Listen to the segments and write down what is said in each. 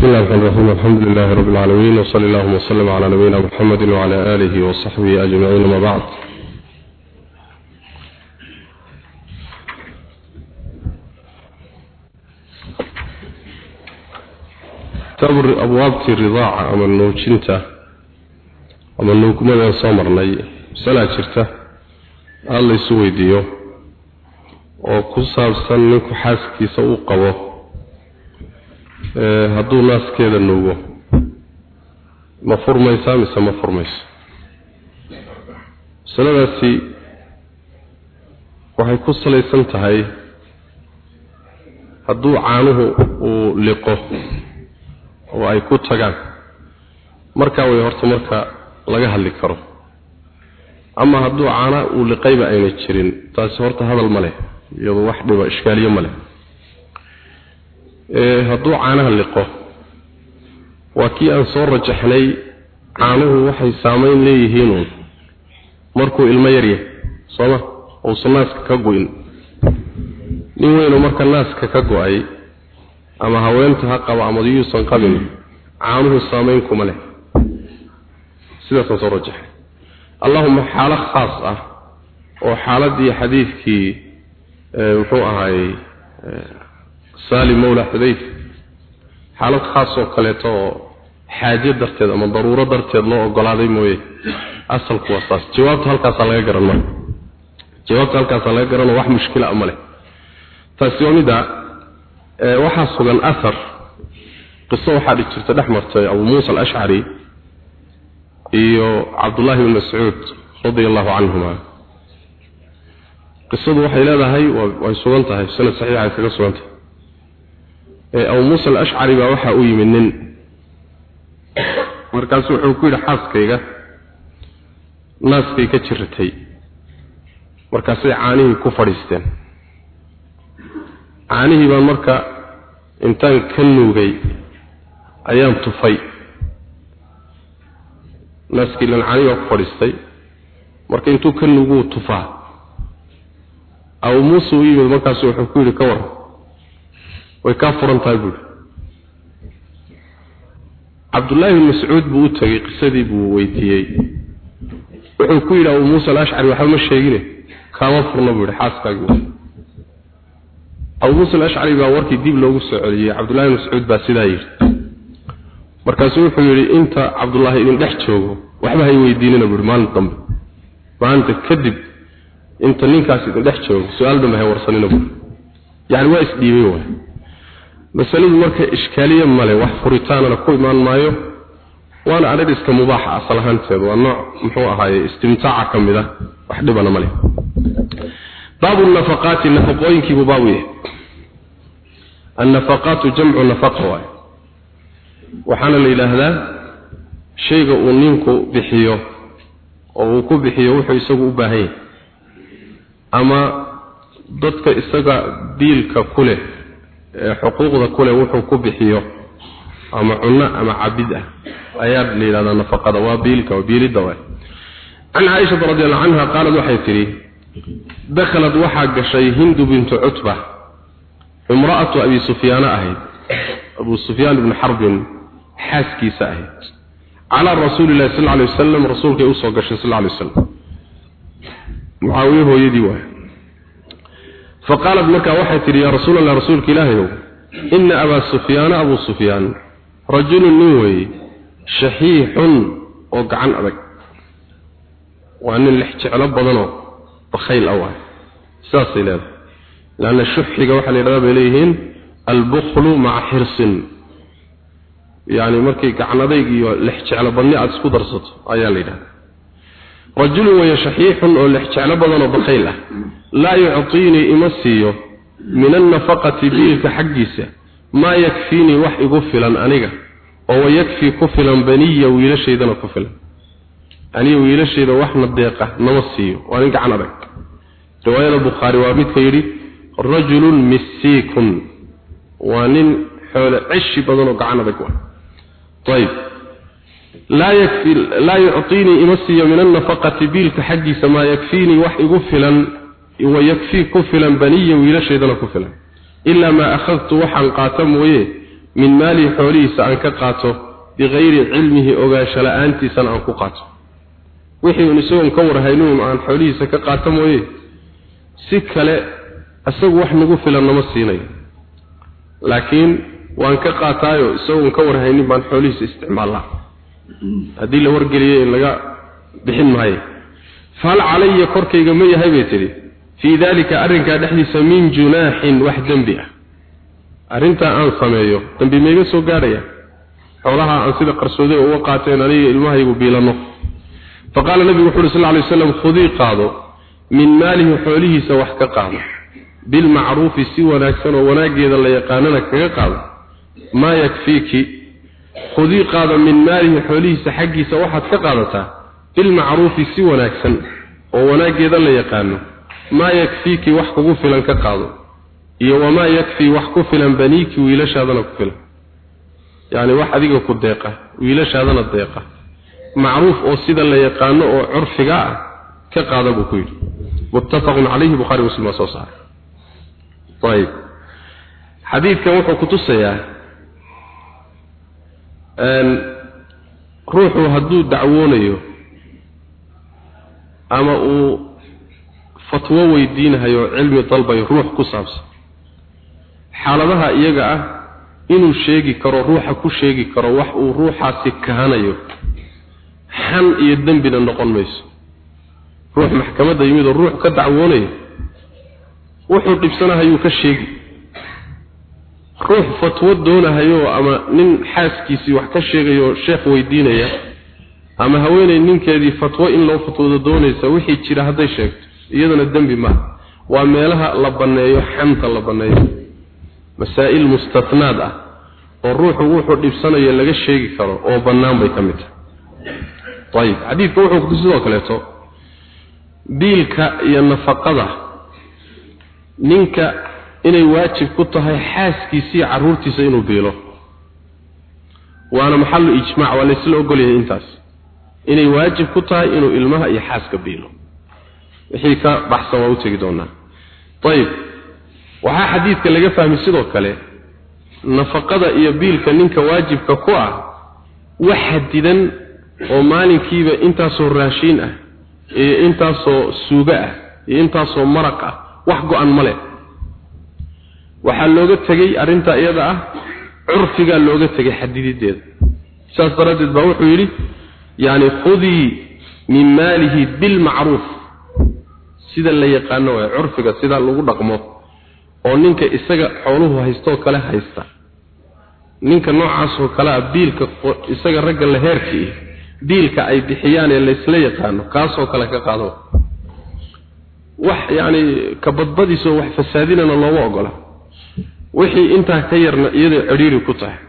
بسم الله الرحمن الرحيم الحمد لله رب العالمين وصلى الله وسلم على نبينا محمد وعلى آله وصحبه أجمعين ما بعد تبر أبواب الرضاعة أما النوجنة أما النوكمة صامرني سنة شرته الله يسوي ديو وكساب سنك حاسكي سوقه hadduu naaskeeda nuugo. Ma furmaysaa mise ma furmayso? Masaladaasi waxay ku salaysan tahay hadduu caanuhu uu liqo oo ay ku tagaan markaa way horta marka laga hadli karo. Ama hadduu caana uu liqayba ayna jirin taasi horta hadal ma leh iyadoo wax dhiba ishkaaliye ma leh hadduu caanaha liqo. Waa kii aan soo rajaxnay caanuhu waxay saamayn leeyihiinuun markuu ilmo yaryahay sooma uusan naaska ka go-in nin weynoo marka naaska ka go'ay ama haweenta ha qabo ama yuusan qabin caanuhu saamayn kuma leh. Sidaasaan soo rajaxnay. Allahuma xaalo khaas ah oo xaaladii xadiidkii muxuu ahaayey salim mawla xudayf xaalad khaas oo kaleeto oo xaajo darteed ama daruuro darteed loo ogolaaday mooye. Asalku waa saas. Jawaabta halkaasaa laga garan marka jawaabta halkaasaa laga garanoo wax mushkila a ma leh. Taasi waa midda waxaa sugan ahar qiso waxaa dhi jirta dhex martay abu muusa alashcari iyo cabdullaahi bn mascuud radia allahu canhuma. Qisadu waxay leedahay way sugan tahay. Sanad saxiixa ay kaga sugan tahay abu muusa alashcari baa waxaa u yimid nin. Markaasu wuxuu ku yidhi xaaskayga naaskay ka jiratay. Markaasay caanihii ku fadhiisteen. Caanihii baan marka intaan ka nuugay ayaan tufay. Naaskii lan caanihii baa ku fadhiistay. Marka intuu ka nuuguu tufaa abu muuse u yimid markaasu wuxuu ku yidhi ka waran way kaa furan tahay buuri cabdullaahi bin mascuud buu u tegey qisadii buu weydiiyey. Wuxuu ku yidhi abuu muusa alashcari waxba ma sheegine. Kaama furno buu yihi xaaskaagii abuu muusa alashcari baa warkii dib loogu soo celiyey cabdullahi bin mascuud baa sidaa yidhi. Markaasuu wuxuu yidhi inta cabdullaahi idin dhex joogo waxba hay weydiinina buuhi maalinta dambe. Maalinta kadib inta ninkaas idin dhex joogo su'aal dambe hay warsanina buuri yani waa isdhiibay waay masaladu marka ishkaaliye male wax furitaanana ku imaan maayo waana adhar iska mubaaxa asal ahaanteed. Waa nooc muxuu ahaaye istimtaaca ka mid a wax dhibana male baabu nafaqaati nafaqooyinkiibuu baabu yahay. Annafaqaatu jamcu nafaqa waay waxaana la yidhaahdaa shayga uu ninku bixiyo oo uu ku bixiyo wuxuu isagu u baahan yahay. Ama dadka isaga biilka ku leh xuquuqda ku leh wuxuu ku bixiyo ama cunno ama cabid ah. Ayaa la yidhahdaa nafaqada. Waa biilka waa biilidda waay. Can caaishata radi allahu canha qaalad waxay tidhi dakhalad waxaa gashay hindu bintu cutba imra'atu abi sufyaana ahayd. Abu sufyaan ibni xarbin xaaskiisa ahayd. Calaa rasuuli llahi sal alay wasalam rasuulkay u soo gashay sal alay wasalam mucaawiye hooyadii waay faqaalat markaa waxay tidhi yaa rasuul allah rasuulka ilaahayow ina abaa sufyaana abuu sufyaan rajulun nin weeye shaxiixun oo gacan adag. Waa nin lex jeclo badanoo bakhayl ah waay. Sidaasay leedahay. Leanna shuxiga waxaa la yidhahdaa bay leeyihiin albukhlu maca xirsin. Yacni markay gacan adayg iyo lex jeclo badni aada isku darsato ayaa la yidhahdaa rajulun weeye shaxiixun oo lex jeclo badanoo bakhayl ah. Laa yuctiinii ima siiyo. Min annafaqati biilka xaggiisa. Maa yakfiinii wax igu filan aniga. Oo wayakfii ku filan baniya wiilashaydana ku filan. Aniga wiilashayda waxna deeqa nama siiyo. Waa nin gacan adag. Riwaayada bukhaari waa midka yidhi rajulun missiikun. Waa nin xoole ceshi badanoo gacan adag wa ayb laa yakfi laa yuctiinii ima siiyo min annafaqati biilka xaggiisa maa yakfiinii wax igu filan wayakfii ku filan baniya wiilashaydana ku filan. Ilaa maa akhadtu waxaan qaata mooye min maalihi xoolihiisa aan ka qaato bikayri cilmihi ogaansho la'aantiisana aan ku qaato. Wixii un isagoon ka warhaynuun aan xoolihiisa ka qaato mooye si kale isagu wax nagu filan nama siinayo laakiin waan ka qaataayo isagoon ka warhaynin baan xoolihiisa isticmaallaa haddii la wargeliyay in laga bixin maayo. Fahal calaya korkayga ma yahay bay tidhi. Fii daalika arrinkaa dhexdiisa min junaaxin wax dembi ah. Arrintaa aan sameeyo dembi mayga soo gaadhaya. Xoolaha aan sida qarsooday uga qaateen aniga ilmahaygu biilanno faqaala nabigu wuxu uhi sal ly waslam khudii qaado. Min maalihi xoolihiisa wax ka qaado. Bilmacruufi si wanaagsan oo wanaaggeeda la yaqaanana kaga qaado. Maa yakfiiki khudii qaado min maalihi xoolihiisa xaggiisa waxaad ka qaadataa bilmacruufi si wanaagsan oo wanaaggeeda la yaqaano maa yakfiiki wax kugu filan ka qaado iyo wamaa yakfii wax ku filan baniiki wiilashaadana ku filan. Yacni wax adiga ku deeqa wiilashaadana deeqa. Macruuf oo sida la yaqaano oo curfiga ah ka qaada buu ku yidhi. Muttafaqun calayhi bukhaari muslim waa soo saaray. Ayib. Xadiidkan wuxuu ku tusayaa ruuxu hadduu dacwoonayo ama uu fatwo weydiinahayo cilmi dalbayo ruux ku saabsan xaaladaha iyaga ah inuu sheegi karo ruuxa ku sheegi karo wax uu ruuxaasi kahanayo xan iyo dembina noqon mayso. Ruux maxkamadda yimid oo ruux ka dacwoonaya wuxuu dhibsanahayuu ka sheegi ruux fatwo doonahayo ama nin xaaskiisii wax ka sheegayo sheekh weydiinaya ama haweeney ninkeedii fatwo in loo fatwoodo doonaysa wixii jira hadday sheegto iyadana dembi maaha waa meelaha la banneeyo xanta la banneeyo. Masaa'il mustatnaad ah oo ruuxu wuxuu dhibsanayo laga sheegi karo oo bannaan bay ka mid tahay. Ayib xadiidka wuxuu kutu sidoo kaleeto biilka iyo nafaqada ninka inay waajib ku tahay xaaskiisiiyo carruurtiisa inuu biilo. Waana maxallu ijmaac waa laysla ogolyahay intaas. Inay waajib ku tahay inuu ilmaha iyo xaaska biilo. Wixii ka baxsan waa u tegi doonaa. Ayib waxaa xadiidka laga fahmay sidoo kale nafaqada iyo biilka ninka waajibka ku ah wax xadidan oo maalinkiiba intaasoo raashiin ah iyo intaasoo suugo ah iyo intaasoo maraq ah wax go-an ma leh waxaa looga tegey arrintaa iyada ah curfigaa looga tegay xadidideeda saas daraaddeed baa wuxuu yidhi yacni khudii min maalihi bilmacruuf sida la yaqaano waay curfiga sida lagu dhaqmo oo ninka isaga xooluhu haystoo kale haysta. Ninka noocaasoo kale ah biilka isaga ragga la heerkii biilka ay bixiyaan ee laysla yaqaano kaasoo kale ka qaado. Wax yacni ka badbadiisoo wax fasaadinana looma ogola wixii intaa ka yarna iyaday cidhiiri ku tahay.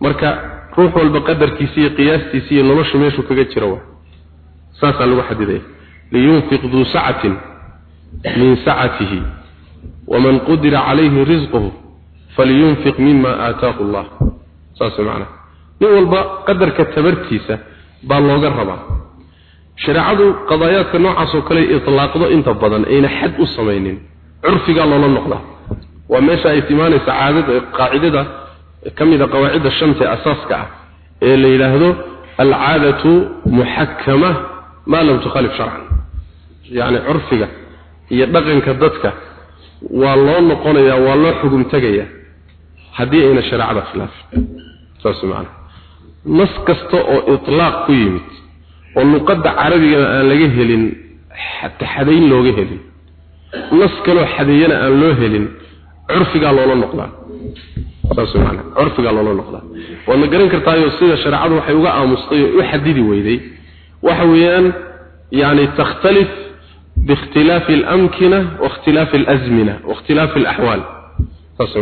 Marka ruux walba qadarkiisa iyo qiyaastiisa iyo nolosha meeshuu kaga jira wa saasaa lagu xadidaya. Liyunfiq duu sacatin min sacatihi. Waman qudira calayhi risquhu falyunfiq mima aataahu allah. Saas macnaa nin walba qadarka tabartiisa baa looga rabaa. Shareecadu qadaayaadka noocaasoo kale itlaaqdo inta badan ayna xad u samaynin. Curfigaa loola noqdaa waa meesha ay timaanaysa caadada qaacidada ka mida qawaacidda shanta asaaska ah ee la yidhaahdo alcaadatu muxakama maa lam tukhaalif sharcan. Yacni curfiga iyo dhaqanka dadka waa loo noqonayaa waa loo xugum tegayaa haddii ayna shareecada khilaafin. Saas macana nas kasta oo itlaaq ku yimid oo luqadda carabigana aan laga helin taxadayn looga helin nas kaloo xadeeyana aan loo helin curfigaa loola noqdaa. Saas loola noqdaa. Waad ma garan kartaayo sida shareecadu waxay uga aamustay oo u xadidi weyday. Waxa weeyaan yani takhtalif biikhtilaafi alamkina waاkhtilaafi alazmina waاkhtilaafi alaxwaal saas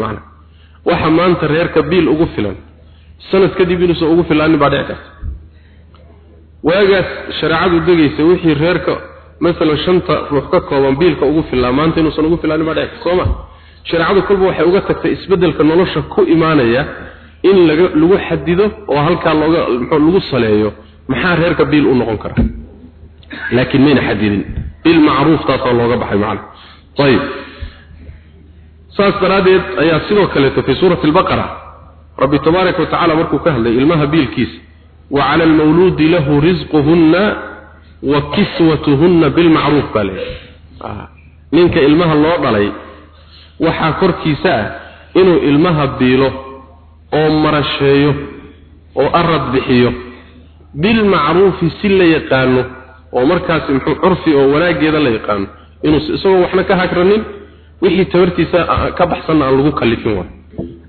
waxa maanta reerka biil ugu filan sanad kadib inuusan ugu filaanin baa dhici karta. Waagaas shareecadu degaysa wixii reerka masalan shanta ruux ka kooban biilka ugu filaa maanta inuusan ugu filaanin baa dhici karta soo ma? Shareecadu kolba waxay uga tagtay isbeddelka nolosha ku imaanaya in laga lagu xadido oo halkaa looga lagu saleeyo. Maxaa reerka biil u noqon kara? Laakiin mayna xadidin bilmacruuf taasoo looga baxay macana ayib saas daraaddeed ayaa sidoo kaleeto fii suurati albaqara rabbi tabaaraka wa markuu ka hadlay ilmaha biilkiisa wa cala almawluudi lahu risquhunna wa kiswatuhunna bilmacruuf baa leeyahay. Ninka ilmaha loo dhalay waxaa korkiisa ah inuu ilmaha biilo oo marasheeyo oo arad bixiyo. Bilmacruufi si la yaqaano oo markaasi muxuu curfi oo wanaageeda la yaqaano. Inuu isagoo waxna ka hagranin wixii tabartiisa ka baxsanna aan lagu kallifin waa.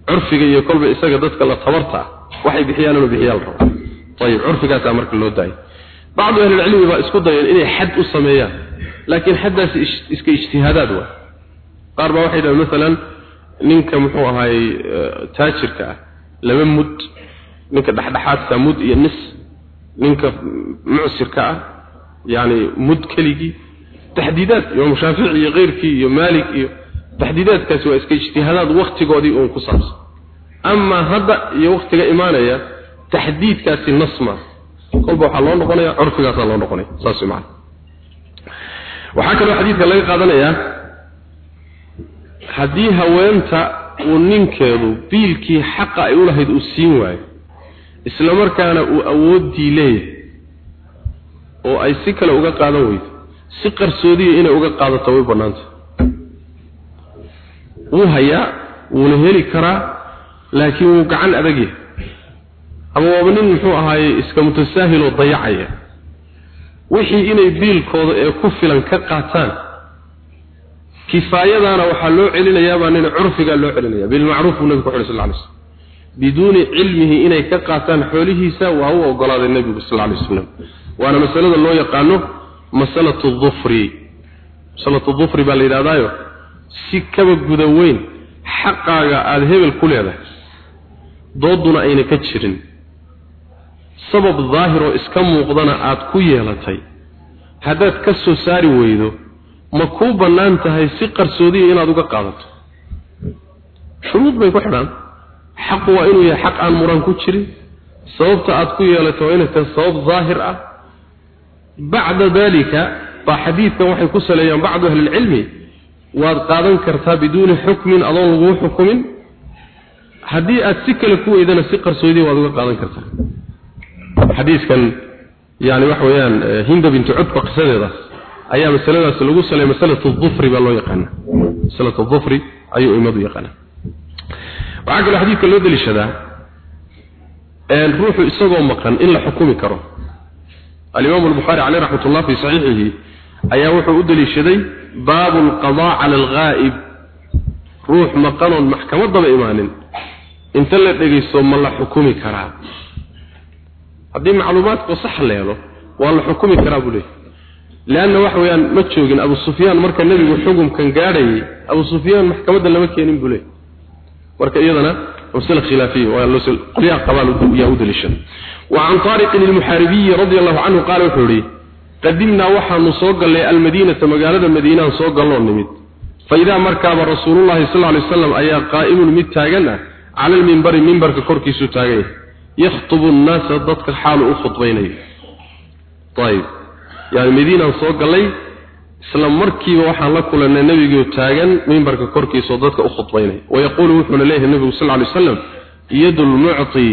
Curfiga iyo kolba isaga dadka la tabarta ah waxay bixiyaan inuu bixiyaa la rabo ayib curfigaasaa marka loo daayay. Bacdu ahlilcilmi baa isku dayeen inay xad u sameeyaan laakiin xaddaasi iska ijtihaadaad waa qaar baa waxay dhahen maalan ninka muxuu ahaayey taajirka ah laba mud ninka dhexdhexaadka mud iyo nis ninka mucsirka ah yani mud keligii taxdiidaad imaamu shaafici iyo keyrkii iyo maalik iyo taxdiidaadkaasi waa iska ijtihaadaad waktigoodii uun ku saabsan. Amaa hadda iyo waktiga imaanaya taxdiidkaasi nasma. Kolba waxaa loo noqonaya curfigaasaa loo noqonaya saas macana waxaa kaloo xadiidka laga qaadanayaa haddii haweenta uu ninkeedu biilkii xaqa ay u lahayd uu siin waayo isla markaana uu awooddii leeyahay oo ay si kale uga qaadan weydo si qarsoodiya inay uga qaadato way bannaanta wuu hayaa wuuna heli karaa laakiin wuu gacan adag yahay. Ama waaba nin muxuu ahaaye iska mutasaahiloo dayacaya. Wixii inay biilkooda ee ku filan ka qaataan kifaayadaana waxaa loo celinayaabaa nin curfigaa loo celinaya bilmacruuf buu nebigu ku xidhi sal lla alay slam biduuni cilmihi inay ka qaataan xoolihiisa waa u ogolaaday nebigu sal alay waslam waana masalada loo yaqaano masalatu dufri masalatu dufri baa la yidhahdaayo si kaba guda weyn xaqaaga aada hebel ku leedahay dooduna ayna ka jirin. Sabab daahir oo iska muuqdana aad ku yeelatay. Haddaad ka soo saari weydo ma kuu bannaan tahay si qarsoodiya inaad uga qaadato. Shuruud bay ku xidhaan. Xaqu waa inuu yahay xaq aan muran ku jirin. Sababta aad ku yeelatay waa inay tahay sabab daahir ah. Bacda dalika baa xadiidkan waxay ku saleeyaan bacdu ahlilcilmi waad qaadan kartaa biduuni xukmin adoon laguu xukumin. Haddii aad si kale ku weydana si qarsoodiya waad uga qaadan kartaa. Xadiiskan yani waxa weeyaan hinda bintu cutba qisadeedaas ayaa masaladaas lagu salay masalatu dhufri baa loo yaqaana masalatu dhufri ayuu imadu yaqaana waxaa kaloo xadiidka loo deliishadaa ruuxu isagoo maqan in la xukumi karo. Alimaamu albukhaari caleyh raxmat ullah fi saxiixihi ayaa wuxuu u deliishaday baabu alqadaa cala alghaa'ib. Ruux maqanoon maxkamaddaba imaanin inta la dhegaysto ma la xukumi karaa. Haddii macluumaadku sax la helo waa la xukumi karaa buu leeyahy leanna waxa weeyaan ma joogin abu sufyaan marka nebigu xukumkan gaadhayay abu sufyaan maxkamadda lama keenin buu leeyahy marka iyadana masale khilaafiya waa loo qolyaha qabaan yaa u daliishan وعن طارق المحاربي رضي الله عنه قال وحوري قدمنا وحن صوغل المدينة مقالة المدينة صوغل النمد فإذا مركب رسول الله صلى الله عليه وسلم أي قائم المتاجنا على المنبر منبر كركي ستاجيه يخطب الناس ضدك الحال أخطبيني طيب yani madiinaan soo galay isla markiiba waxaan la kulannay nebigoo taagan mimbarka korkiisaoo dadka u khudbaynay. Wayaquulu wuxuuna leeyahay nebigu sal alay lay waslam yadu lmucti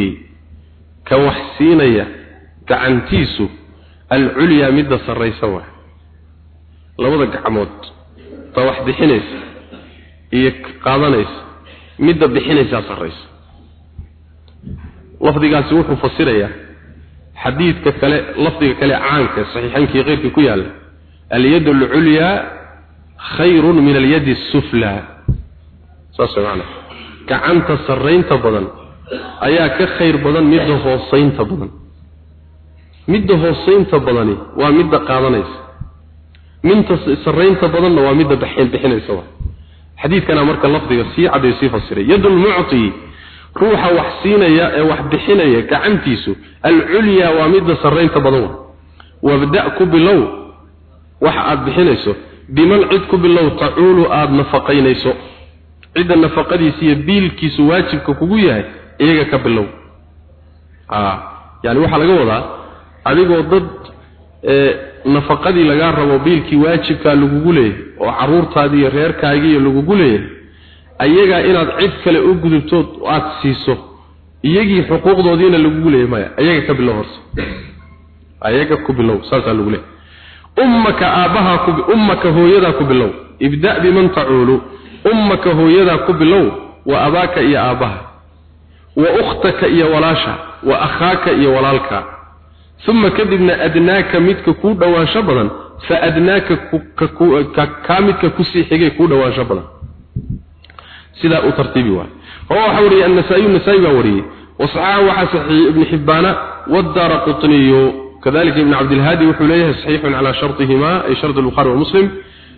ka wax siinaya gacantiisu alculyaa midda sarraysa waay. Labada gacmood ta wax bixinaysa iyo qaadanaysa midda bixinaysaa sarraysa. Lafdigaasi wuxuu fasirayaa xadiidka kale lafdiga kale caanka saxiixankii keyrkii ku yaalla alyad alculyaa khayrun min alyadi asuflaa saas maana gacanta sarraynta badan ayaa ka khayr badan midda hoosaynta badan. Midda hoosaynta badani waa midda qaadanaysa. Minta sarraynta badanna waa midda bixinaysa. Xadiidkana marka lafdiga sii caday sii fasiray. Yadu lmucti ruuxa wax siinaya ee wax bixinaya gacantiisu alculyaa waa midda sarraynta badan wabda' ku bilow wax aada bixinayso. Biman cid ku bilow tacuulu aada nafaqaynayso. Cidda nafaqadiisa iyo biilkiisu waajibka kugu yahay iyaga ka bilow. Ah, yani waxaa laga wadaa adigoo dad nafaqadii lagaa rabo biilkii waajibkaa lagugu leeyahay oo caruurtaadii iyo reerkaagii lagugu leeyahay ayagaa inaad cid kale u gudubtood aada siiso iyagii xuquuqdoodiina lagugu leeyay maya ayaga ka bilow horse ayaga ku bilow saasaa lagu leeyay ummaka aabbaha ku ummaka hooyadaa ku bilow. Ibda biman tacuulu ummaka hooyadaa ku bilow wa abaaka iyo aabbaha wa ukhtaka iyo walaasha wa akhaaka iyo walaalka. Uma kadibna adnaaka midka kuu dhowaansho badan fa adnaaka kaa midka ku sii xigay kuu dhowaansho badan sidaa u tartiibi waay هو حوري النسائي النسائي باوري وصححه وحسحي ابن حبان والدار قطني كذلك ابن عبد الهادي وحليه صحيح على شرطهما أي شرط البخاري ومسلم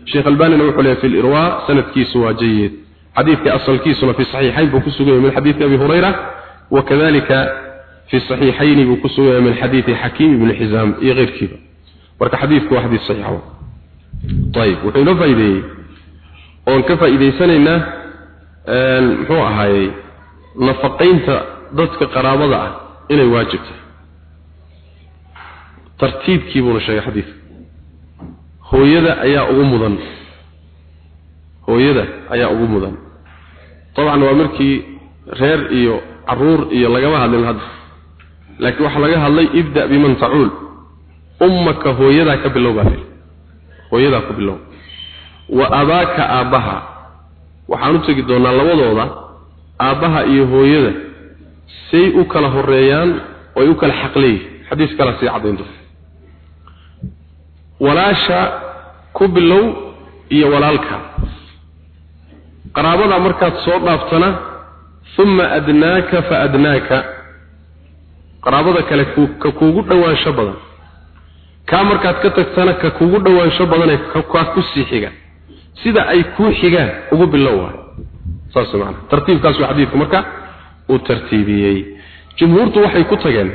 شيخ الباني وحليه في الإرواء سند كيسوا جيد حديث أصل كيسنا في الصحيحين بكسوه من حديث أبي هريرة وكذلك في الصحيحين بكسوه من حديث حكيم بن حزام غير كذا ورك حديثك وحديث صحيح طيب وحين فايدي وان كفى إذا سننا muxuu ahaayey nafaqaynta dadka qaraabada ah inay waajib tahay. Tartiibkii buuna sheegay xadiidka hooyada ayaa ugu mudan. Hooyada ayaa ugu mudan. Dabcan waa markii reer iyo carruur iyo lagama hadlin hadda. Laakiin waxaa laga hadlay ibda biman tacuul ummaka hooyadaa ka bilow baa hooyadaa ku bilow. Wa abaaka aabbaha waxaan u tegi doonaa labadooda aabbaha iyo hooyada say u kala horeeyaan oy u kala xaq leeyihiin xadiis kala sii caddayn doona walaasha ku bilow iyo walaalka. Qaraabada markaad soo dhaaftana uma adnaaka fa adnaaka. Qaraabada kale ka kuugu dhowaansho badan. Kaa markaad ka tagtana ka kuugu dhowaansho badanee kaa ku sii xiga sida ay ku xigaan ugu bilow waay. Saas macna. Tartiibkaas waa xadiidku marka uu tartiibiyey. Jumhuurtu waxay ku tageen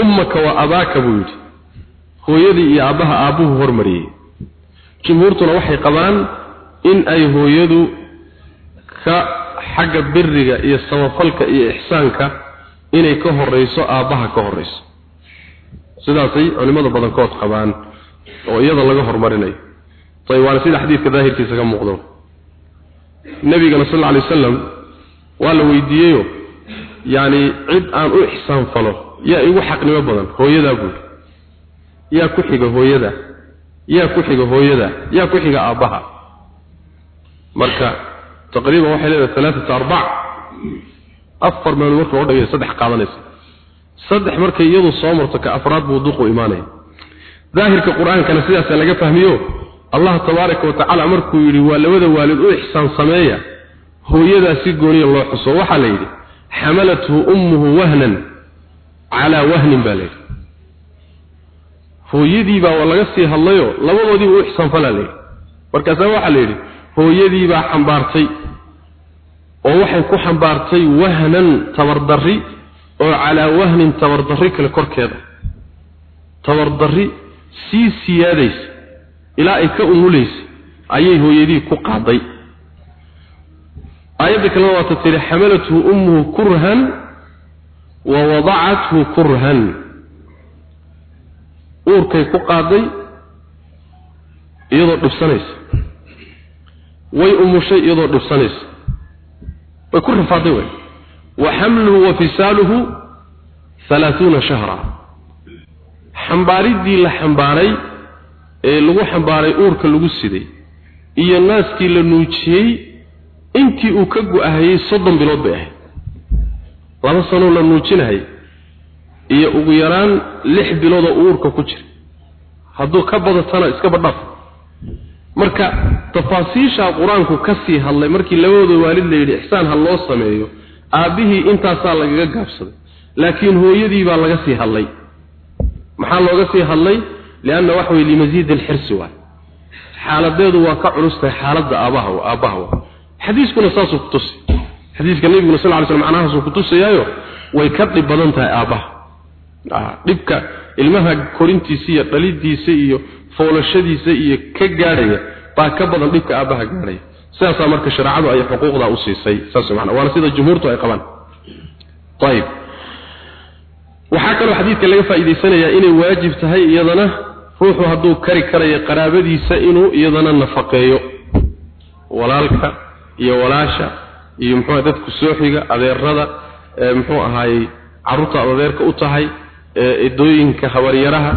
ummaka wa abaaka buu yidhi. Hooyadii iyo aabbaha aabbuhu hormariyey. Jumhuurtuna waxay qabaan in ay hooyadu ka xagga biriga iyo samafalka iyo ixsaanka inay ka horeyso aabbaha ka horeyso sidaasay culimmada badankood qabaan oo iyada laga hormarinayo ayb waana sida xadiidka daahirkiisa ka muuqdo. Nabigana sal alay wasalam waa la weydiiyeyo yani cid aan u ixsaan falo yaa igu xaqnimo badan hooyadaa buuri yaa ku xiga hooyada yaa ku xiga hooyada yaa ku xiga aabbaha. Marka taqriiban waxay leedahay alaaata arbac afar meelood marka loo dhagay saddex qaadanaysa. Saddex markay iyadu soo marto ka afraad buu duqu imaanaya daahirka qur'aankana sidaasa laga fahmiyo allah tabaaraka watacaala markuu yidhi waa labada waalid u ixsaan sameeya hooyadaa si gooniya loo xuso. Waxaa la yidhi xamalathu ummuhu wahnan calaa wahnin baa layidhi hooyadiibaa laga sii hadlayo labadoodiiba u ixsaanfalaa layidhi markaasaa waxaa la yidhi hooyadiibaa xambaartay oo waxay ku xambaartay wahnan tabardarri oo calaa wahnin tabardarri kale korkeeda. Tabardarri sii siyaadaysa ilaa ay ka umulaysa ayay hooyadii ku qaaday. Aayadda kalena waata tiri xamalathu ummuhu kurhan wa wadacathu kurhan. Uurkay ku qaaday iyadoo dhibsanaysa. Way umushay iyadoo dhibsanaysa. Way ku rafaaday way. Wa xamluhu wa fisaaluhu halaaثuuna shahra xambaaridii la xambaaray ee lagu xambaaray uurka lagu siday iyo naaskii la nuujiyey intii uu ka go-ahayey soddon bilood bay ahayd. Laba sanoo la nuujinahay iyo ugu yaraan lix bilood oo uurka ku jira hadduu ka badatana iska badhaaf. Marka tafaasiishaa qur'aanku ka sii hadlay markii labadooda waalid la yidhi ixsaan ha loo sameeyo aabbihii intaasaa lagaga gaabsaday. Laakiin hooyadii baa laga sii hadlay maxaa looga sii hadlay? Lianna waxa weye limasiid alxirsi waay. Xaaladeedu waa ka culus tahay xaaladda aabaha aabbaha wa. Xadiiskuna saasuu kutusi xadiiska nebiguna sal ly sl macnahaasuu kutusayaayo way ka dhib badan tahay aabbaha. Dhibka ilmaha korintiisa iyo dhalidiisa iyo foolashadiisa iyo ka gaadhaya baa ka badan dhibka aabbaha gaadhaya. Sidaasaa marka shareecadu ay xuquuqdaa u siisay saas mana waana sida jumhuurtu ay qabaan. Ayib waxaa kaloo xadiidka laga faa'iidaysanayaa inay waajib tahay iyadana ruuxu hadduu kari karayo qaraabadiisa inuu iyadana nafaqeeyo. Walaalka iyo walaasha iyo muxuu dadku soo xiga adeerada muxuu ahaayey carruurta aad adeerka u tahay edooyinka habaryaraha.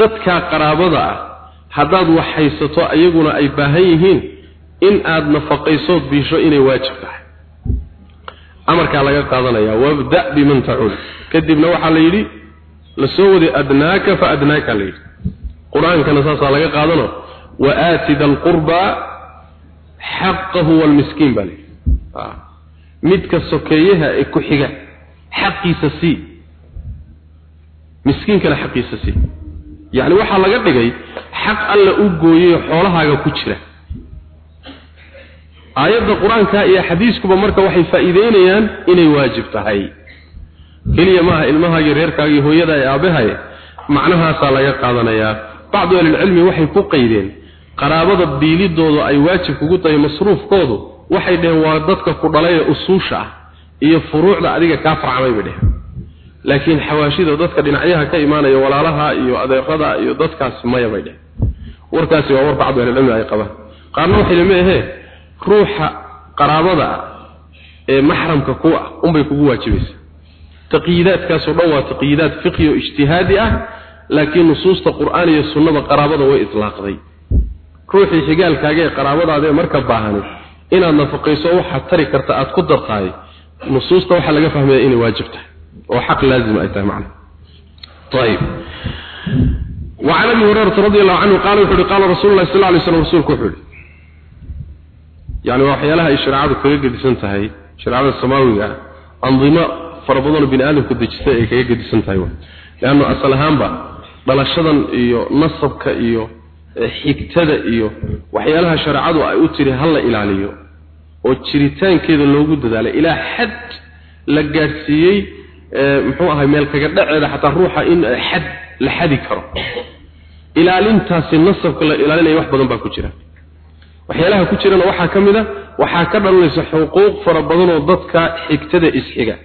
Dadka qaraabada ah haddaad wax haysato ayaguna ay baahan yihiin in aad nafaqaysood biisho inay waajib tahay amarkaa laga qaadanaya wabda biman tacuul kadibna waxaa la yidhi la soo waday adnaaka fa adnaaka la yidhi. Qur'aankana saasaa laga qaadano wa aati da alqurbaa xaqahu waalmiskiin baa layidhi midka sokeeyaha ee ku xiga xaqiisa sii miskiinkana xaqiisa sii yacni waxaa laga dhigay xaq alla u gooyey xoolahaaga ku jira aayadda qur'aanka iyo xadiiskuba marka waxay faa'iideynayaan inay waajib tahay. Keliya maaha ilmahaagii reerkaagii hooyada ee aabbahay macnahaasaa laga qaadanayaa bacdu ahlilcilmi waxay ku qaydeen qaraabada biilidoodu ay waajib kugu tahay masruufkoodu waxay dheheen waa dadka ku dhalay ee usuusha ah iyo furuucda adiga kaa farcamay bay dheheen laakiin xawaashida dadka dhinacyaha ka imaanaya walaalaha iyo adeerada iyo dadkaasi maya bay dheheen warkaasi waa war bacdu ahlilcilmi ay qabaan. Qaarna waxay lama ahee ruuxa qaraabada ah ee maxramka ku ah unbay kugu waajibaysaa taqyiidaadkaasoo dhan waa taqyiidaad fiqhi oo ijtihaadi ah laakiin nusuusta qur'aan iyo sunnada qaraabada way itlaaqday ruuxii xigaalkaaga ee qaraabadaada ee marka baahani inaad nafaqayso waxaad tari karta aad ku dartahay nusuusta waxaa laga fahmaya inay waajib tahay oo xaq laazim ay tahay macna طيب وعن ابي هريره رضي الله عنه قال وحده قال رسول الله صلى الله عليه وسلم رسولك وحده yani waxyaalaha ay shareecadu kaga gedisan tahay shareecada samaawiga andimo fara badanoo bini aadamku dejisay ay kaga gedisan tahay leannu asal ahaanba dhalashadan iyo nasabka iyo eh, xigtada iyo waxyaalaha shareecadu ay u tiri hal la ilaaliyo oo jiritaankeeda loogu dadaalay ilaa xad la gaadhsiiyey eh, muxuu ahay meel kaga dhaceeda xataa ruuxa in eh, xad la xadi karo. Ilaalintaasi nasabka la ilaalinayo wax badan baa ku jira waxyaalaha ku jirana waxaa ka mid a waxaa ka dhalanaysa xuquuq fara badan oo dadka xigtada isxiga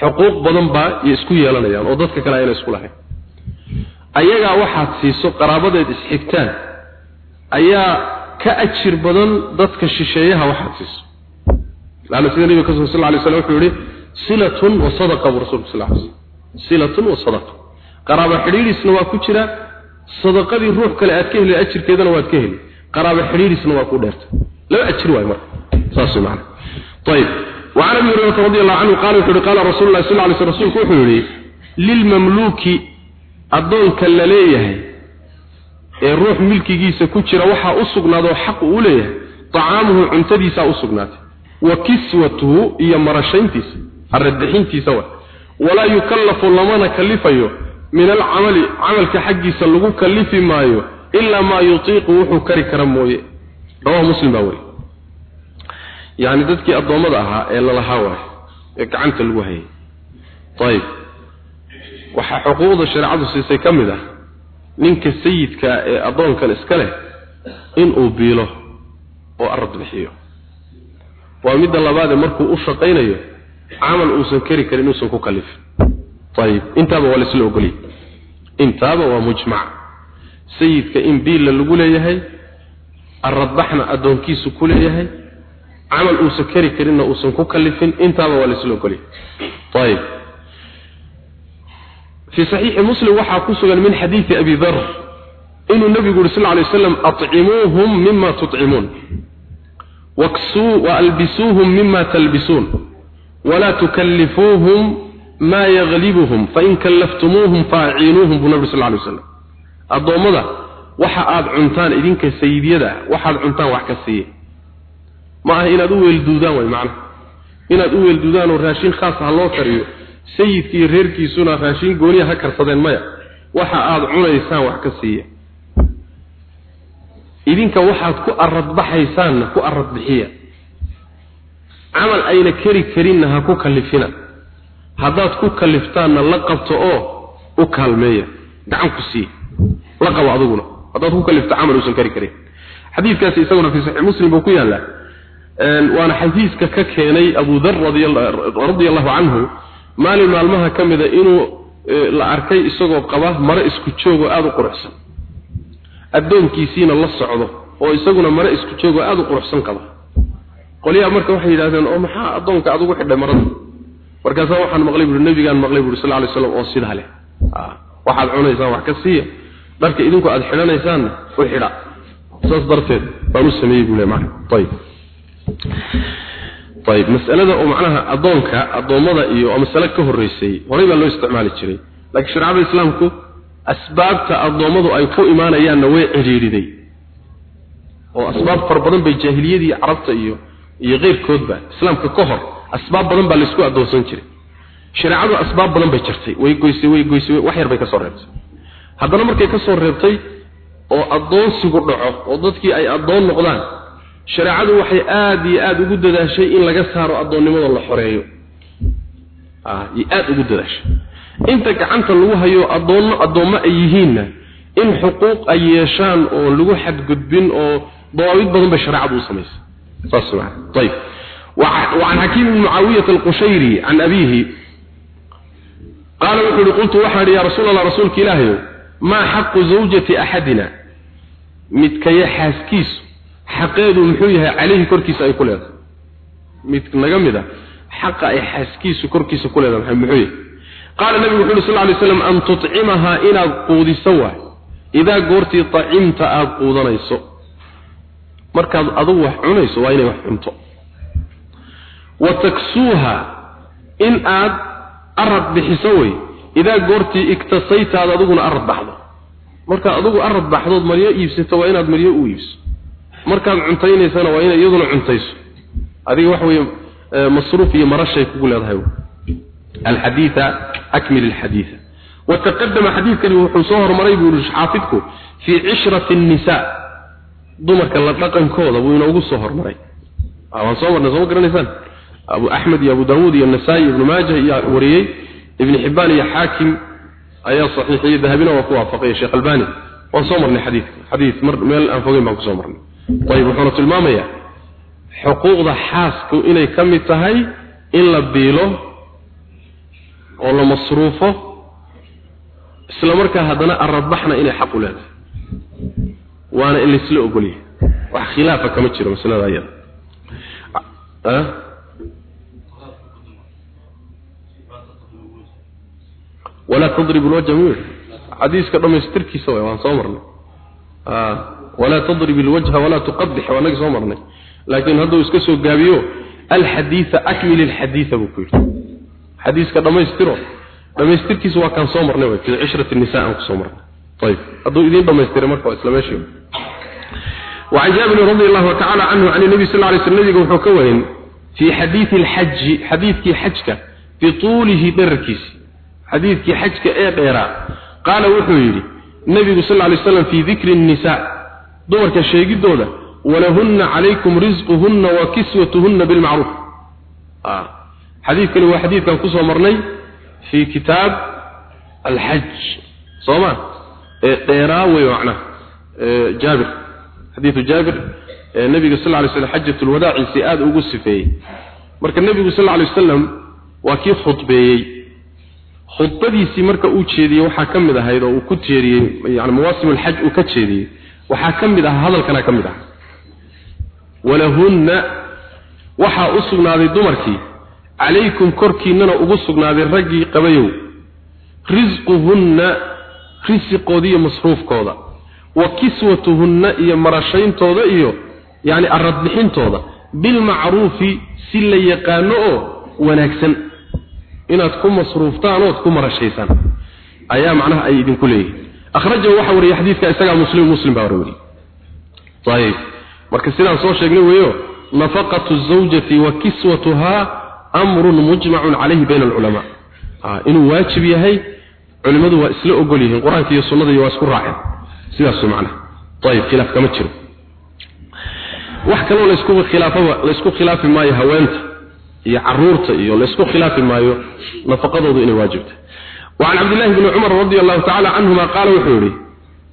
xuquuq badan baa isku yeelanayaan oo dadka kale ayna isku lahayn. Ayagaa waxaad siiso qaraabadeed isxigtaan ayaa ka ajir badan dadka shisheeyaha waxaad siiso. Laana sida nabiga kasul sal lay slam wuxuu yihi silatun wa sadaqa buu rasulku sal lay slam silatun wa sadaqa. Qaraaba xidhiidhisna waa ku jira sadaqadii ruux kale aad ka heli ajirkeedana waad ka heli qaraaba xidhiidhisna waa ku dheerta laba ajir waay marka saas macna طيب وعن ابي هريره رضي الله عنه قال وحده قال رسول الله صلى الله عليه وسلم رسولك وحده للمملوك adoonka la leeyahay ee ruux milkigiisa ku jira waxa u sugnaado xaq uu leeyahay طعامه cuntadiisa u sugnaatay wa kiswatuhu iyo marashayntiisa aradixintiisa wa wala yukallafu lamana kalifayo min al-amali amalka xaqiisa lagu kalifi maayo ila maa yutiiqu wuxuu kari kara mooye. Rawahu muslim baa weriy yacni dadkii addoommada ahaa ee lalahaa waay ee gacanta lagu hayay. Ayib waxaa xuquuqda shareecadu siisay ka mid ah ninka sayidkaa ee addoonkan iska leh inuu biilo oo arad bixiyo. Waa midda labaade markuu u shaqaynayo camal uusan kari karin inuusan ku kalifin. Ayib intaaba waa laisla ogoliy intaaba waa mujmac sayidka in biilla lagu leeyahay aradbaxna addoonkiisu ku leeyahay camal uusan kari karinna uusan ku kalifin intaaba waa laisla ogoliyay ayib في صحيح مسلم وحا كسغا من حديث أبي ذر إنه النبي صلى الله عليه وسلم أطعموهم مما تطعمون واكسوا وألبسوهم مما تلبسون ولا تكلفوهم ما يغلبهم فإن كلفتموهم فاعينوهم بالنبي صلى addoommada waxa aada cuntaan idinka sayidyada waxaad cuntaan wax ka siiye ma aha inaad u weelduudaan way macnaha inaad u weelduudaan oo raashin khaas ha loo kariyo sayidkiiyo reerkiisuna raashin gooniya ah ha karsadeen maya. Waxa aad cunaysaan wax ka siiya idinka waxaad ku aradbaxaysaanna ku aradbixiya camal ayna keri karinna ha ku kallifina haddaad ku kalliftaanna la qabto oo u kaalmeeya. Gacan ku siiya la qabo adiguna haddaad ku kalifto camal uusan kari karin. Xadiidkaasi isaguna fii saxiix muslim buu ku yaallaa. Waana xadiiska ka keenay abu dar radia allahu canhu maalin maalmaha ka mida inuu la arkay isagoo qaba mare isku joogoo aada u quruxsan. Addoonkiisiina la socdo oo isaguna mare isku joogoo aada u quruxsan qaba. Qoliyaa marka waxay yidhahdeen oo maxaa addoonka aad ugu xidhay marada markaasaa waxaan maqlay buuri nabigaan maqlay buuri sal alay slam oo sidaa leh. Waxaad cunaysaan wax ka siiya dharka idinku aad xidhanaysaanna u xidha. Saas darteed baan u sameeyey buu le macna ayib ayib mas'alada oo macnaha addoonka addoommada iyo masale ka horreysay horey baa loo isticmaali jiray. Laakiin shareecada islaamku asbaabta addoommadu ay ku imaanayaanna way cidhiidhiday oo asbaab fara badan bay jaahiliyadii carabta iyo iyo keyrkoodba islaamka ka hor asbaab badan baa laysku addoonsan jiray. Shareecadu asbaab badan bay jirtay way goysay way goysay wax yar bay ka soo reebtay haddana markay ka soo reebtay oo addoonsigu dhaco oo dadkii ay addoon noqdaan shareecadu waxay aada iyo aada ugu dadaashay in laga saaro addoonnimada la xoreeyo iyo aada ugu dadaashay inta gacanta lagu hayo addoonno addoommo ay yihiinna in xuquuq ay yeeshaan oo lagu xadgudbin oo dawaabid badan bay shareecadu u samaysay saas macana ayib وعن حكيم بن معاوية القشيري عن أبيه قال وحولي قلت وحولي يا رسول الله رسولك إلهي maa xaqu zawjati axadina? Midkaya xaaskiisu. Xaqeedu muxuu yahay calayhi korkiisa ay ku leedahay. Mid naga mid a xaqa ay xaaskiisu korkiisa ku leedahay muxuu yahay. Qaala nabigu wuxuu yidhi sal lay slam an tucimahaa inaad quudiso waay. Idaa goortii tacimta aad quudanayso. Markaad adugu wax cunayso waa inay wax cunto. Wa taksuuha in aad arad bixiso wey idaa goortii iktasayta aad adiguna arad baxdo. Markaad adigu arad baxdood maryo iibsato waa inaad maryo u iibso. Markaad cuntaynaysana waa inaad iyaduna cuntayso. Adiga wax weeye eh, masruuf iyo marashay kugu leedahay. Alxadiida akmil alxadiida wataqaddama xadiidkani wuxuu soo hormaray buu yidhi xaafidku fii cishrati annisaa dumarka la dhaqankooda buu inoogu soo hormaray. Ah, waan soo marnay soo ma garanaysaan? Abu axmed iyo abu daawuud iyo nasaa-i ibnu maajah iyo wariyey ibn hibban iyo xaakim ayaa sahihi dahabina waa ku waafaqay sheekh albani. Waan soo marnay hadith hadith mar meel aan fogeyn baan ku soo marnay. Ayib xuratu almamaya xuquuqda xaasku inay ka mid tahay in la biilo oo la masruufo isla markaa haddana arrabaxna inay xaq u leedahay. Waana in laisla ogolyahay. Wax khilaafa kama jiro masalada ayada ah? walaa tadrib alwajha walaa tuqabix waa naga soo marnay laakiin hadduu iska soo gaabiyo alxadiida akmil alxadiida buu ku yidhi xadiiska dhammaystiro dhamaystirkiisu waa kaan soo marnay way fi cishrat nisa aan ku soo marnay طيب haduu idin dhamaystiray marka isla meeshii وعن جابر رضي الله تعالى عنه عن النبي صلى الله عليه وسلم نبي وحو كوين في حديث الحج حديث كي حجك في طوله دركيس xadiidkii xajka ee dheeraa qaala wuxuu yidhi nebigu sal lla ly slam fii dikri nnisaa dumarka sheegiddooda walahunna calaykum risquhunna wa kiswatuhunna bilmacruuf ah, xadiidkani waa xadiidkan ku soo marnay fii kitaab alxaj soo ma? Ee dheeraa wey macnaha jaabir xadiidu jaabir ee nebiga sal ly slm xajatulwadaaciisi aada ugu sifeeyey. Marka nebigu sal ly wasalam waa kii khudbeeyey khutbadiisi marka uu jeediyay waxa ka mid ahayd oo uu ku jeediyay yani mawaasim alhajj uu ka jeediyay waxa ka mid ah hadalkana ka mid ah. Walahunna waxa u sugnaaday dumarkii calaykum korkiinana ugu sugnaaday raggii qabayow risquhunna risiqooda iyo masruufkooda wa kiswatuhunna iyo marashayntooda iyo yacni aradbixintooda bilmacruufi si la yaqaano oo wanaagsan inaad ku masruuftaan ood ku marashaysaan. Ayaa macnaha ay idinku leeyihiin akhrajahu waxa wariyay xadiidka isagaa muslim muslim baa wariyay ayib marka sidaan soo sheegnay weeyo nafaqatu zawjati wa kiswatuhaa amrun mujmacun calayhi bayna alculamaa inuu waajib yahay culimmadu waa isla ogol yihiin. Qur'aanka iyo sunnada iyo waa isku raaceen. Sidaas macnaha. Ayib khilaaf kama jiro. Wax kaloo laysku khilaafaba laysku khilaafi maayo haweenta iyo caruurta iyo laysku khilaafi maayo nafaqadoodu inay waajibta وعن عبد الله بن عمر رضي الله تعالى عنهما قال وحوري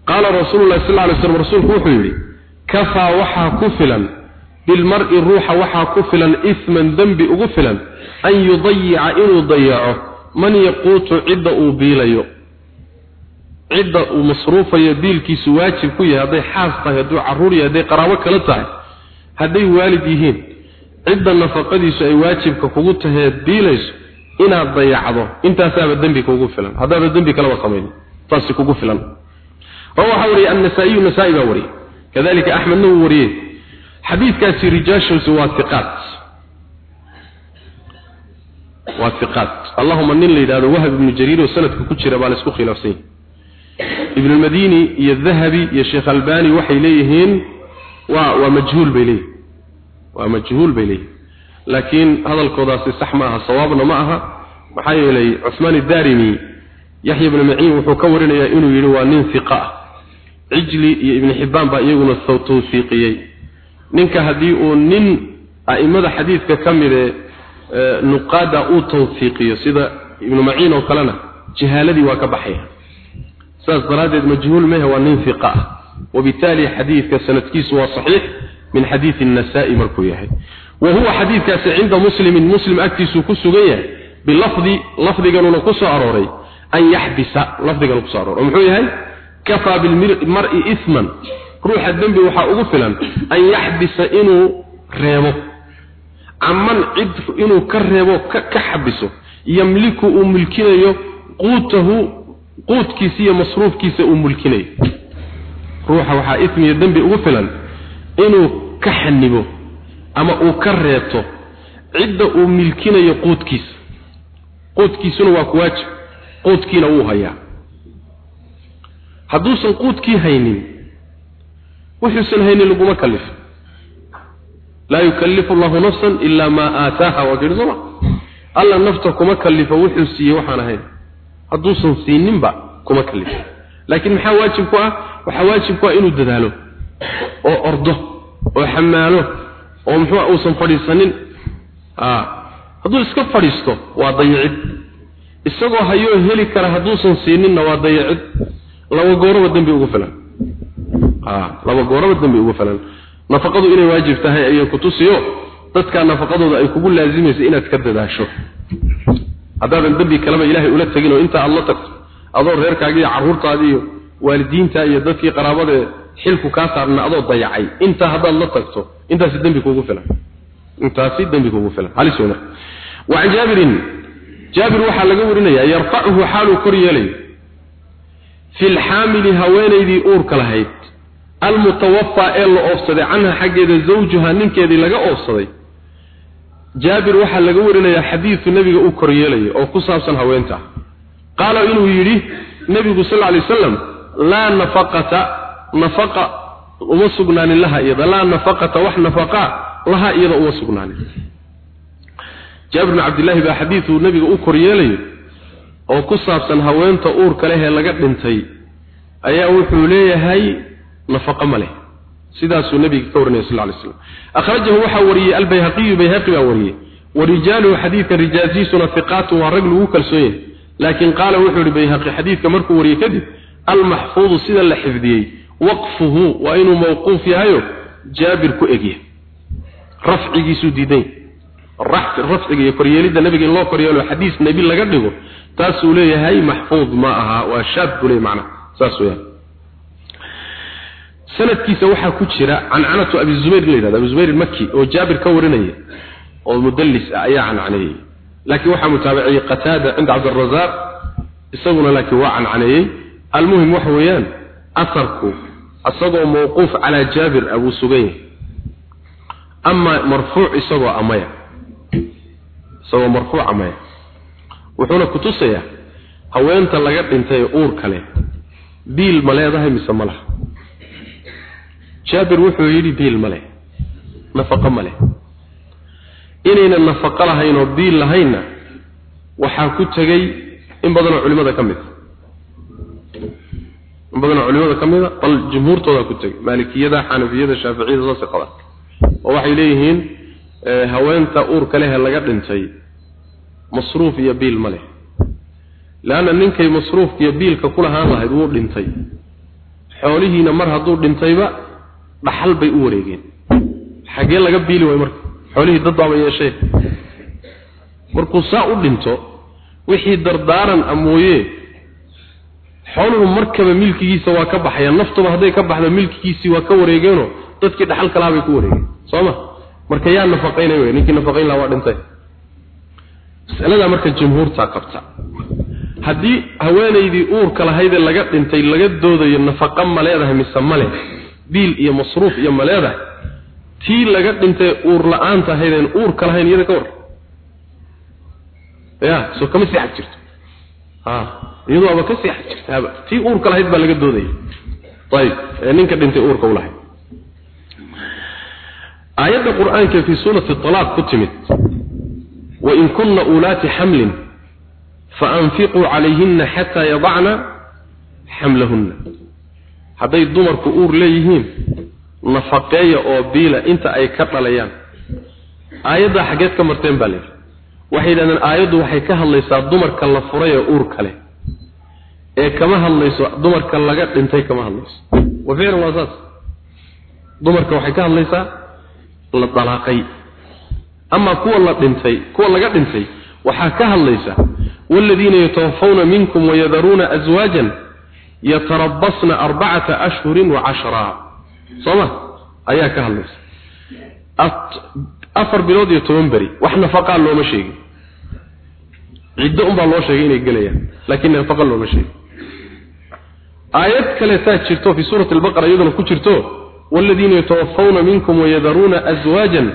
قال رسول الله صلى الله عليه وسلم رسولك وحوري كفى وحا كفلا بالمرء الروح وحا كفلا إثما ذنب أغفلا أن يضيع إنه ضيعه من يقوت عدة أبيليو عدة مصروفة يبيل كي سواجب كي هذي حاسطة يدو عروري هذي قراوة كلتها هذي والديهين cidda nafaqadiisu ay waajibka kugu tahee biilayso inaad dayacdo intaasaaba dembi kugu filan. Haddaaba dembi kalaba samayn taasi kugu filan. Rawaxa wariyay an-nasaa'i nasaa'i baa wariyay kadalika ahmadna uu wariyay xadiidkaasi rijaashiisu waa thiqat waa thiqat allahumma nin la yidhaahdo wahab ibnu jariir oo sanadka ku jira baa la khilaafsan ibn al-madini iyo dhahabi iyo sheekh albani waxay leeyihiin waa waa majhuul bay leeyihiin waa majhuul bay leeyihiin. Laakiin hadalkoodaasi sax ma aha sawaabna ma aha. Maxaa yeelay cusmaan ad-darimi yaxya ibn maciin wuxuu ka warinayaa inuu yidhi waa nin thiqa ah. Cijli iyo ibn xibbaan baa iyaguna tawfiiqiyey. Ninka haddii uu nin a'imada xadiidka ka mide nuqaada uu tawfiiqiyo sida ibnu maciin oo kalena jahaaladii waa ka baxaya. Saas daraaddeed majhuul mehe waa nin fiqa ah وبالتالي حديث كسندكيس وصحيح من حديث النساء مركو يحي وهو حديث كاس عند مسلم مسلم أكتس كسوغيه بلفظ لفظ قالوا كسو أروري أن يحبس لفظ قالوا كسو أروري ومحوي هاي كفى بالمرء إثما روح الذنب وحا أغفلا أن يحبس إنه ريبه عمن عد إنه كريبه كحبسه يملك ملكيه قوته قوت كيسية مصروف كيسة ملكيه ruuxa waxaa ismi iyo dembi ugu filan inuu ka xanibo ama uu ka reebto cidda uu milkinayo quudkiisa quudkiisuna waa ku waajib. Quudkiina wuu hayaa. Hadduusan quudkii haynin wuxuusan haynin laguma kalifo laa yukallifu allahu nafsan ilaa maa aataaha waa sooma alla nafta kuma kalifo wuxuu siiyey waxaan ahayn. Hadduusan siininba kuma kalifo laakiin maxaa waajib ku ah? Waxaa waajib ku ah inuu dadaalo oo ordo oo xamaalo oo muxuu uusan fadhiisanin hadduu iska fadhiisto waa dayicid. Isagoo hayoo heli kara hadduusan siininna waa dayicid. Laba gooraba dembi ugu filan. Laba gooraba dembi ugu filan. Nafaqadu inay waajib tahay ayay ku tusiyo. Dadkaa nafaqadooda ay kugu laazimaysa inaad ka dadaasho. Haddaadan dembi kaleba ilaahay ula tegin oo intaa aad la tagto adoo reerkaaga iyo carruurtaada iyo waalidiinta iyo dadkii qaraabada xilku kaa saarna adoo dayacay. Intaa haddaad la tagto intaasi dambi kugu filan. Intaasi dambi kugu filan. Halis weyn. Wa jabirin jabir waxa laga warinaya yarfacuhu halu kuryalay fi lxaamili haweenaydii uurka lahayd. Almutawaffa ee la oofsaday canha xaggeeda zawjaha ninkeedii laga oofsaday. Jaabir waxaa laga warinayaa xadiisu nebiga uu koryeelay oo ku saabsan haweenta. Qala inuu yiri nabigu sallallahu alayhi wasallam la nafaqata nafaqa uma sugnaanin laha iyada laa nafaqata wax nafaqa laha iyada uma sugnaanin. Jaabir bn cabdillaahi baa xadiiduu nebiga u kor yeelayo oo ku saabsan haweenta uurka leh ee laga dhintay ayaa wuxuu leeyahay nafaqo ma leh. Sidaasuu nebiga ka warinaya sal lay slam akhrajahu waxaa wariyey albayhaqiyu bayhaqi baa wariyey warijaaluhu xadiidka rijaasiisuna hiqaatu waa rag lagu kalsoon yahay laakiin qaala wuxuu yihi bayhaqi xadiidka markuu wariyey kadib almaxfuudu sida la xifdiyey waqfuhu waa inuu mawquuf yahayo jaabir ku egyahay rafcigiisuu diiday rafciga iyo koryeelidda nabiga in loo koryeelo xadiis nebi laga dhigo taasuu leeyahay maxfuud ma aha waa shaad buu leeyahy macnaha saas weeyaan. Sanadkiisa waxaa ku jira cancanatu abi zubayr la yidhahdo abi zubayr maki oo jaabir ka warinaya oo mudallis ah ayaa cancaneeyey laakiin waxaa mutaabiciyey qataada cinda cabdirazaaq isaguna laakiin waa cancaneeyey almuhim waxa weeyaan asarku isagoo mawquuf calaa jaabir abuu sugan yahay ama marfuuc isagoo amaya. Isagoo marfuuca maya wuxuuna ku tusayaa haweenta laga dhintay ee uurka leh biil ma leedahay mise ma laha? Jaabir wuxuu yidhi biil ma leh. Nafaqo ma leh. Inayna nafaqo lahayn oo biil lahaynna waxaa ku tegey in badanoo culimada ka mid. in badanoo culimada ka mida bal jumhuurtoodaa ku tegey maalikiyada xanafiyada shaaficiyada saasay qabaan. Oo waxay leeyihiin haweenta uurka ee laga dhintay masruuf iyo biil ma leh. Leanna ninkay masruufka iyo biilka ku lahaan lahayd wuu dhintay. Xoolihiina mar hadduu dhintayba dhaxal bay u wareegeen. Xaggee laga biili waay marka. Xoolihii dad baaba yeeshee. Markuu saa u dhinto wixii dardaaran a mooye xooluhu markaba milkigiisa waa ka baxayaan naftuba hadday ka baxdo milkigiisii waa ka wareegeenoo dadkii dhaxalka lahaa bay ku wareegeen. Soo ma marka yaa nafaqaynay wey ninkii nafaqayn lahaa waa dhintay. Masalada marka jumhuurtaa qabta. Haddii haweenaydii uurka lahaydee laga dhintay laga doodayo nafaqa ma leedahay mise male biil iyo masruuf iyo ma leedahay? Tii laga dhintay uur la'aanta ahaydeen uurka lahayn iyada ka war. Ya soo kama seexad jirto iyadoo aba ka seexad jirtaaba. Tii uurka lahayd baa laga doodaya ayib. Ninka dhintay uurka u lahayd. Aayadda qur'aanka fii suurati talaaq ku timid wain kunna uulaati xamlin faanfiquu calayhinna xataa yadacna xamlahunna. Hadday dumarku uur leeyihiin nafaqeeya oo biila inta ay ka dhalayaan. Aayaddaa xaggeed ka marteen baa leehi waxay yidhahdeen aayaddu waxay ka hadlaysaa dumarka la furay ee uur kale ee kama hadlayso dumarka laga dhintay kama hadlayso wa ficlan waa saas dumarka waxay ka hadlaysaa la dalaaqay ama kuwa la dhintay kuwa laga dhintay waxaa ka hadlaysa والذين يتوفون منكم ويذرون أزواجا يتربصن أربعة أشهر وعشرا صمة أيها كهلس أفر بلود يتومبري وإحنا فقال له مشيء عدهم بالله شيء يقليا لكن فقال له مشيء آيات كالتات شرتو في سورة البقرة أيضا كشرتو والذين يتوفون منكم ويذرون أزواجا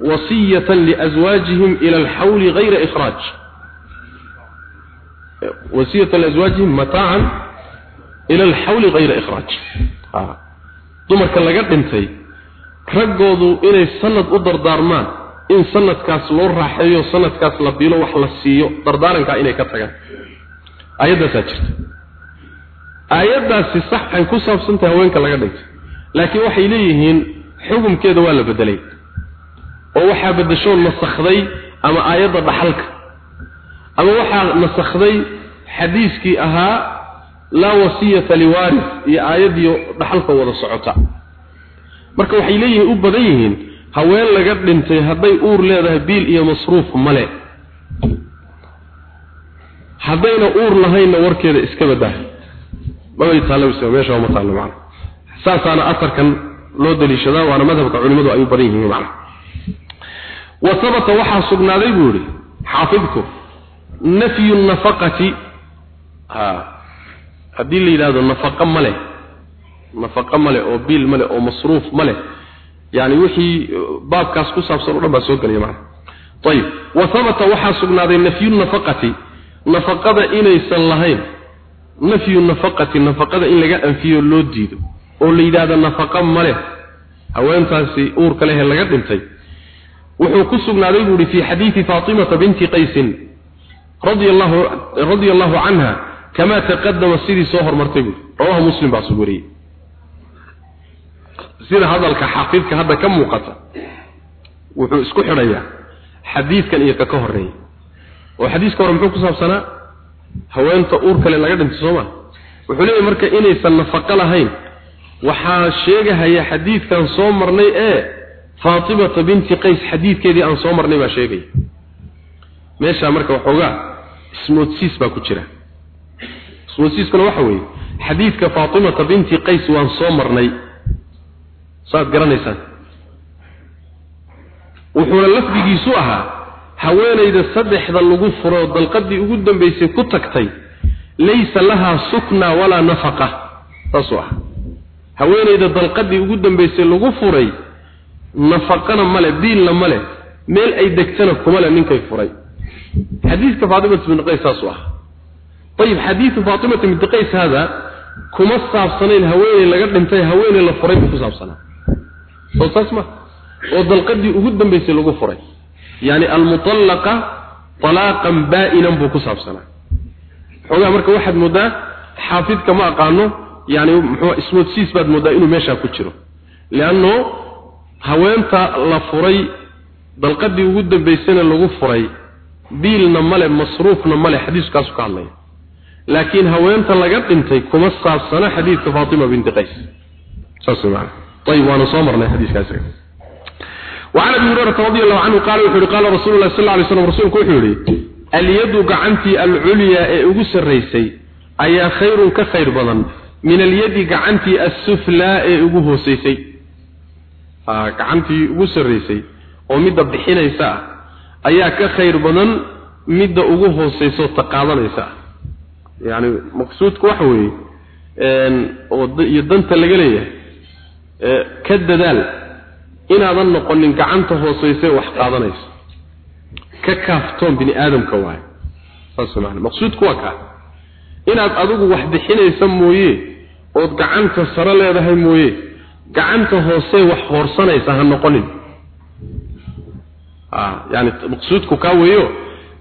وصية لأزواجهم إلى الحول غير إخراج وصية لأزواجهم متاعا إلى الحول غير إخراج آه. دمر كان لقد انتي رقودوا إلي سنة أدر دارمان إن سنة كاس لور راحيو سنة كاس لبيلو وحلسيو دردارن كا إلي كتغان آيادة ساجرت aayaddaasi sax ay ku saabsantahay haweenka laga dhinto laakiin waxay leeyihiin xukumkeeda waa la bedelay. Oo waxaa bedesho nasakhday ama aayadda dhaxalka. Ama waxaa nasakhday xadiiskii ahaa laa wasiyata liwaaris iyo aayaddii dhaxalka wada socota. Marka waxay leeyihiin u badan yihiin haween laga dhintay hadday uur leedahay biil iyo masruuf male. Haddayna uur lahaynna warkeeda iska baddaha mabay taalla meesha ma taallo macna. Saasaana asarkan loo daliishadaa waana madhabka culimmadu ay u badan yihiin macna. Wa sabata waxaa sugnaaday buu yidhi nafyu nafaqati ha haddii la yidhaahdo nafaqo ma leh nafaqo ma leh oo biil ma leh oo masruuf ma leh yani wixii baabkaas ku saabsan o dhan baa soo gelaya macana ayib wa habata waxaa sugnaaday nafyu nafaqati nafaqada inaysan lahayn nafyu nafaqati nafaqada in laga anfiyo loo diido oo la yidhaahdo nafaqa male haweentaasi uurka leh laga dhintay. Wuxuu ku sugnaaday buu fi hadithi Fatima binti qaysin radiyallahu radiyallahu canha kama taqadama sidii soo hormartay rawaha muslim baa suguriyay sida hadalka xaqiiqka hadda ka muuqata wuxuu isku xirayaa xadiiskan iyo ka ka horeeyay oo xadiiska hore muxuu ku saabsanaa? Haweenta uur kale laga dhintay sooma wuxuu leeyahay marka inaysan nafaqo lahayn waxaa sheegahaya xadiidkan soo marnay ee faatimata binti qays xadiidkeedii aan soo marnay baa sheegaya meesha marka waxoogaa ismoodsiis baa ku jira. Ismoodsiiskuna waxa weeye xadiidka faatimata binti qays waan soo marnay. Saad garanaysaan. Wuxuuna lafdigiisu ahaa haweenayda saddexda lagu furo dalqadii ugu dambaysay ku tagtay laysa lahaa sukna walaa nafaqa. Taasuu ah. Haweenayda dalqadii ugu dambaysay lagu furay nafaqana male biilna male meel ay degtana kuma le ninkay furay. Xadiidka faatimata bint qays saasuu ah. Ayib xadiidu faatimata bint qays haadaa kuma saabsanayn haweeney laga dhintay haweeney la furay ku saabsanaa. Soo saas ma. Oo dalqadii ugu dambaysay lagu furay yani almutallaqa talaaqan baa'inan buu ku saabsanaa. Xoogaa marka waxaad moodaa xaafidka ma aqaano yani muxuu ah, ismoodsiis baad moodaa inuu meeshaa ku jiro. Lianno haweenta la furay dalqadii ugu dambaysana lagu furay diilna male masruufna male xadiiskaasu ka hadlaya. Laakiin haweenta laga dhintay kuma saabsana xadiidka faatima binti qays. Saas maana ayib waana soo marnay xadiiskaas وعن ابي هريره رضي الله عنه قال وحوري قال رسول الله صلى الله عليه وسلم رسولك وحوري اليد قعنتي العليا ugu sareysay ayaa khayr ka khayr badan min اليد قعنتي السفلى ugu hooseysay ah gacantii ugu sareysay oo midda bixinaysa ah ayaa ka khayr badan midda ugu hooseyso ta qaadanaysa ah yacni maqsuudku waxa weeye oo iyo danta laga leeyahay ka dadaal inaadan noqonin gacanta hooseyse wax qaadanayso. Ka kaaftoon bini aadamka waaye. Saas macna. Maqsuudku waa kaa inaad adigu wax bixinaysa mooye ood gacanta sare leedahay mooye gacanta hoose wax hoorsanaysa ha noqonin. Ah yani maqsuudku kaa weeyo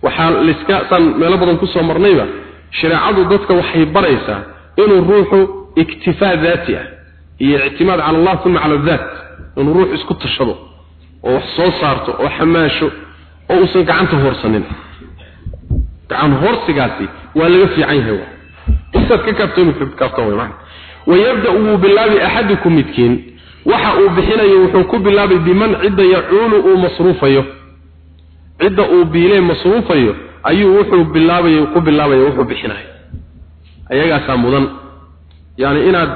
waxaa liska san meelo badan ku soo marnayba shareecadu dadka waxay baraysaa inuu ruuxu iktifaa daati ah iyo ictimaad cala allah uma cala daat inuu ruux isku tashado oo wax soo saarto oo xamaasho oo uusan gacanta hoorsanin. Gacan hoorsigaasi waa laga fiican yahay intaad ka kaaftoon kaaftoon way macna wayabda uu bilaabi ahadukum midkiin. Waxa uu bixinayo wuxuu ku bilaabay biman cidda yacuulu uu masruufayo. Cidda uu biilee masruufayo ayuu wuxuu bilaabay ku bilaabay wuxuu bixinayo. Ayagaasaa mudan. Yani inaad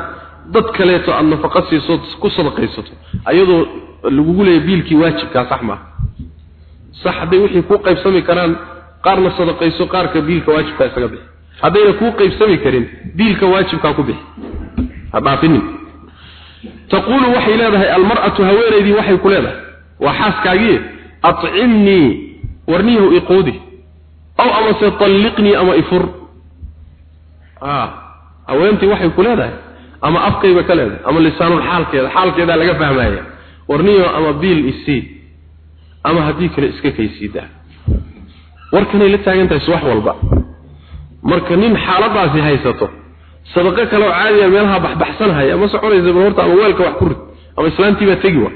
dad kaleeto aad nafaqo siiso ku sadaqaysato. Ayadoo lagugu leeyahay biilkii waajibkaa sax maaha sax hadday wixii ku qaybsami karaan qaarna sadaqayso qaarka biilka waajibkaa isaga bixi. Haddayna kuu qaybsami karin biilka waajibkaa ku bixi. Ha dhaafinin. Taquulu waxay leedahay almar'atu haweenaydii waxay ku leedahay. Waa xaaskaagii acimnii warniyahu iquudi aw amase talliqnii ama ifur haweentii waxay ku leedahay ama afkayba ka leedahay ama lisaanul xaalkeeda xaalkeedaa laga fahmaya warniyo ama biil isii ama haddii kale iska kaysiidaa warkanay la taagan tahay subax walba. Marka nin xaaladaasi haysato sadaqo kale oo caadiya meelaha baxbaxsanhaya ma soconaysa horta ama weelka wax ku rid ama islaantii baa tegi wa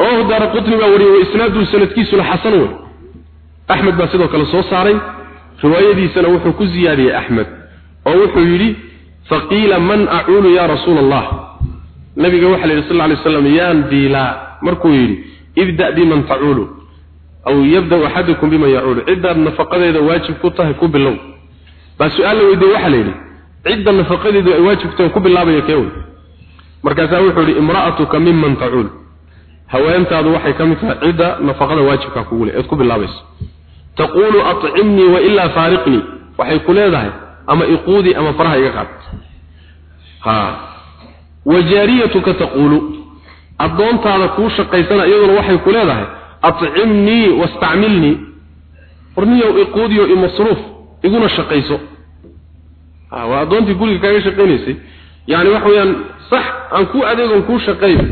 rawahu daara qutni baa wariyay isnaadu sanadkiisu la xasan wey axmed baa sidoo kale soo saaray. Riwaayadiisana wuxuu ku ziyaadiyey axmed oo wuxuu yidhi faqiila man acuulu ya rasuula allah nabiga waxaa la yidhi sal ly slam yaan diilaa markuu yidhi ibda biman tacuulu aw yabda axadukum biman yacuulu ciddaad nafaqadeeda waajib ku tahay ku bilow. Baa su'aal la weydiye waxaa la yidhi cidda nafaqadeedu ay waajib tahay ku bilaabaya kee wey? Markaasaa wuxuu yidhi imra'atuka miman tacuul haweentaadu waxay ka mid tahay cidda nafaqada waajibkaa kugu le eed ku bilaabayso. Taquulu acimnii wailaa faariqnii. Waxay ku leedahay ama iquudi ama faraha iga qaad. Ha. Wajaariyatuka taquulu addoontaada kuu shaqaysana iyaduna waxay ku leedahay acimnii wastacmilnii. Warniyow iquudiyo imasruuf iguna shaqayso. Ha waa addoontii guriga kaaga shaqaynaysay. Yani waxa weeyaan sax aan kuu adeegon kuu shaqeeyo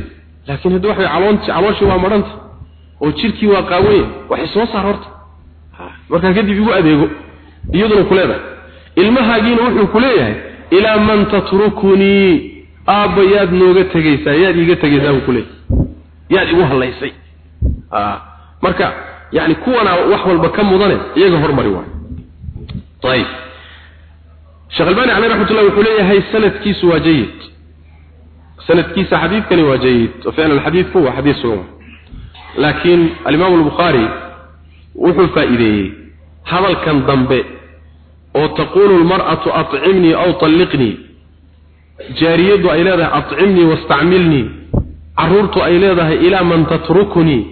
laakiin haddi waxa caloonti calooshii waa madhanta oo jirkii waa qaawanya waxay soo saar horta. Markaa kadib igu adeego iyaduna ku leedahay ilmahaagiina wuxuu ku leeyahay ilaa man tatrukunii aabba yaad nooga tegaysaa yaad iiga tegaysaa buu ku leeyahay. Yaad igu hallaysay marka yani kuwana wax walba ka mudane iyaga hormari waay ayib. Sheekh albani caleyh raxmatullah wuxuu leeyahay sanadkiisu waa jayid sanadkiisa xadiidkani waa jayid oo ficlan waa xadiid sugan laakiin alimaamu albukhaari wuxuu faa'iideeyey. Hadalkan dambe oo taquulu almar'atu acimnii aw talliqnii. Jaariyaddu ay leedahay acimnii wastacmilnii. Caruurtu ay leedahay ilaa man tatrukunii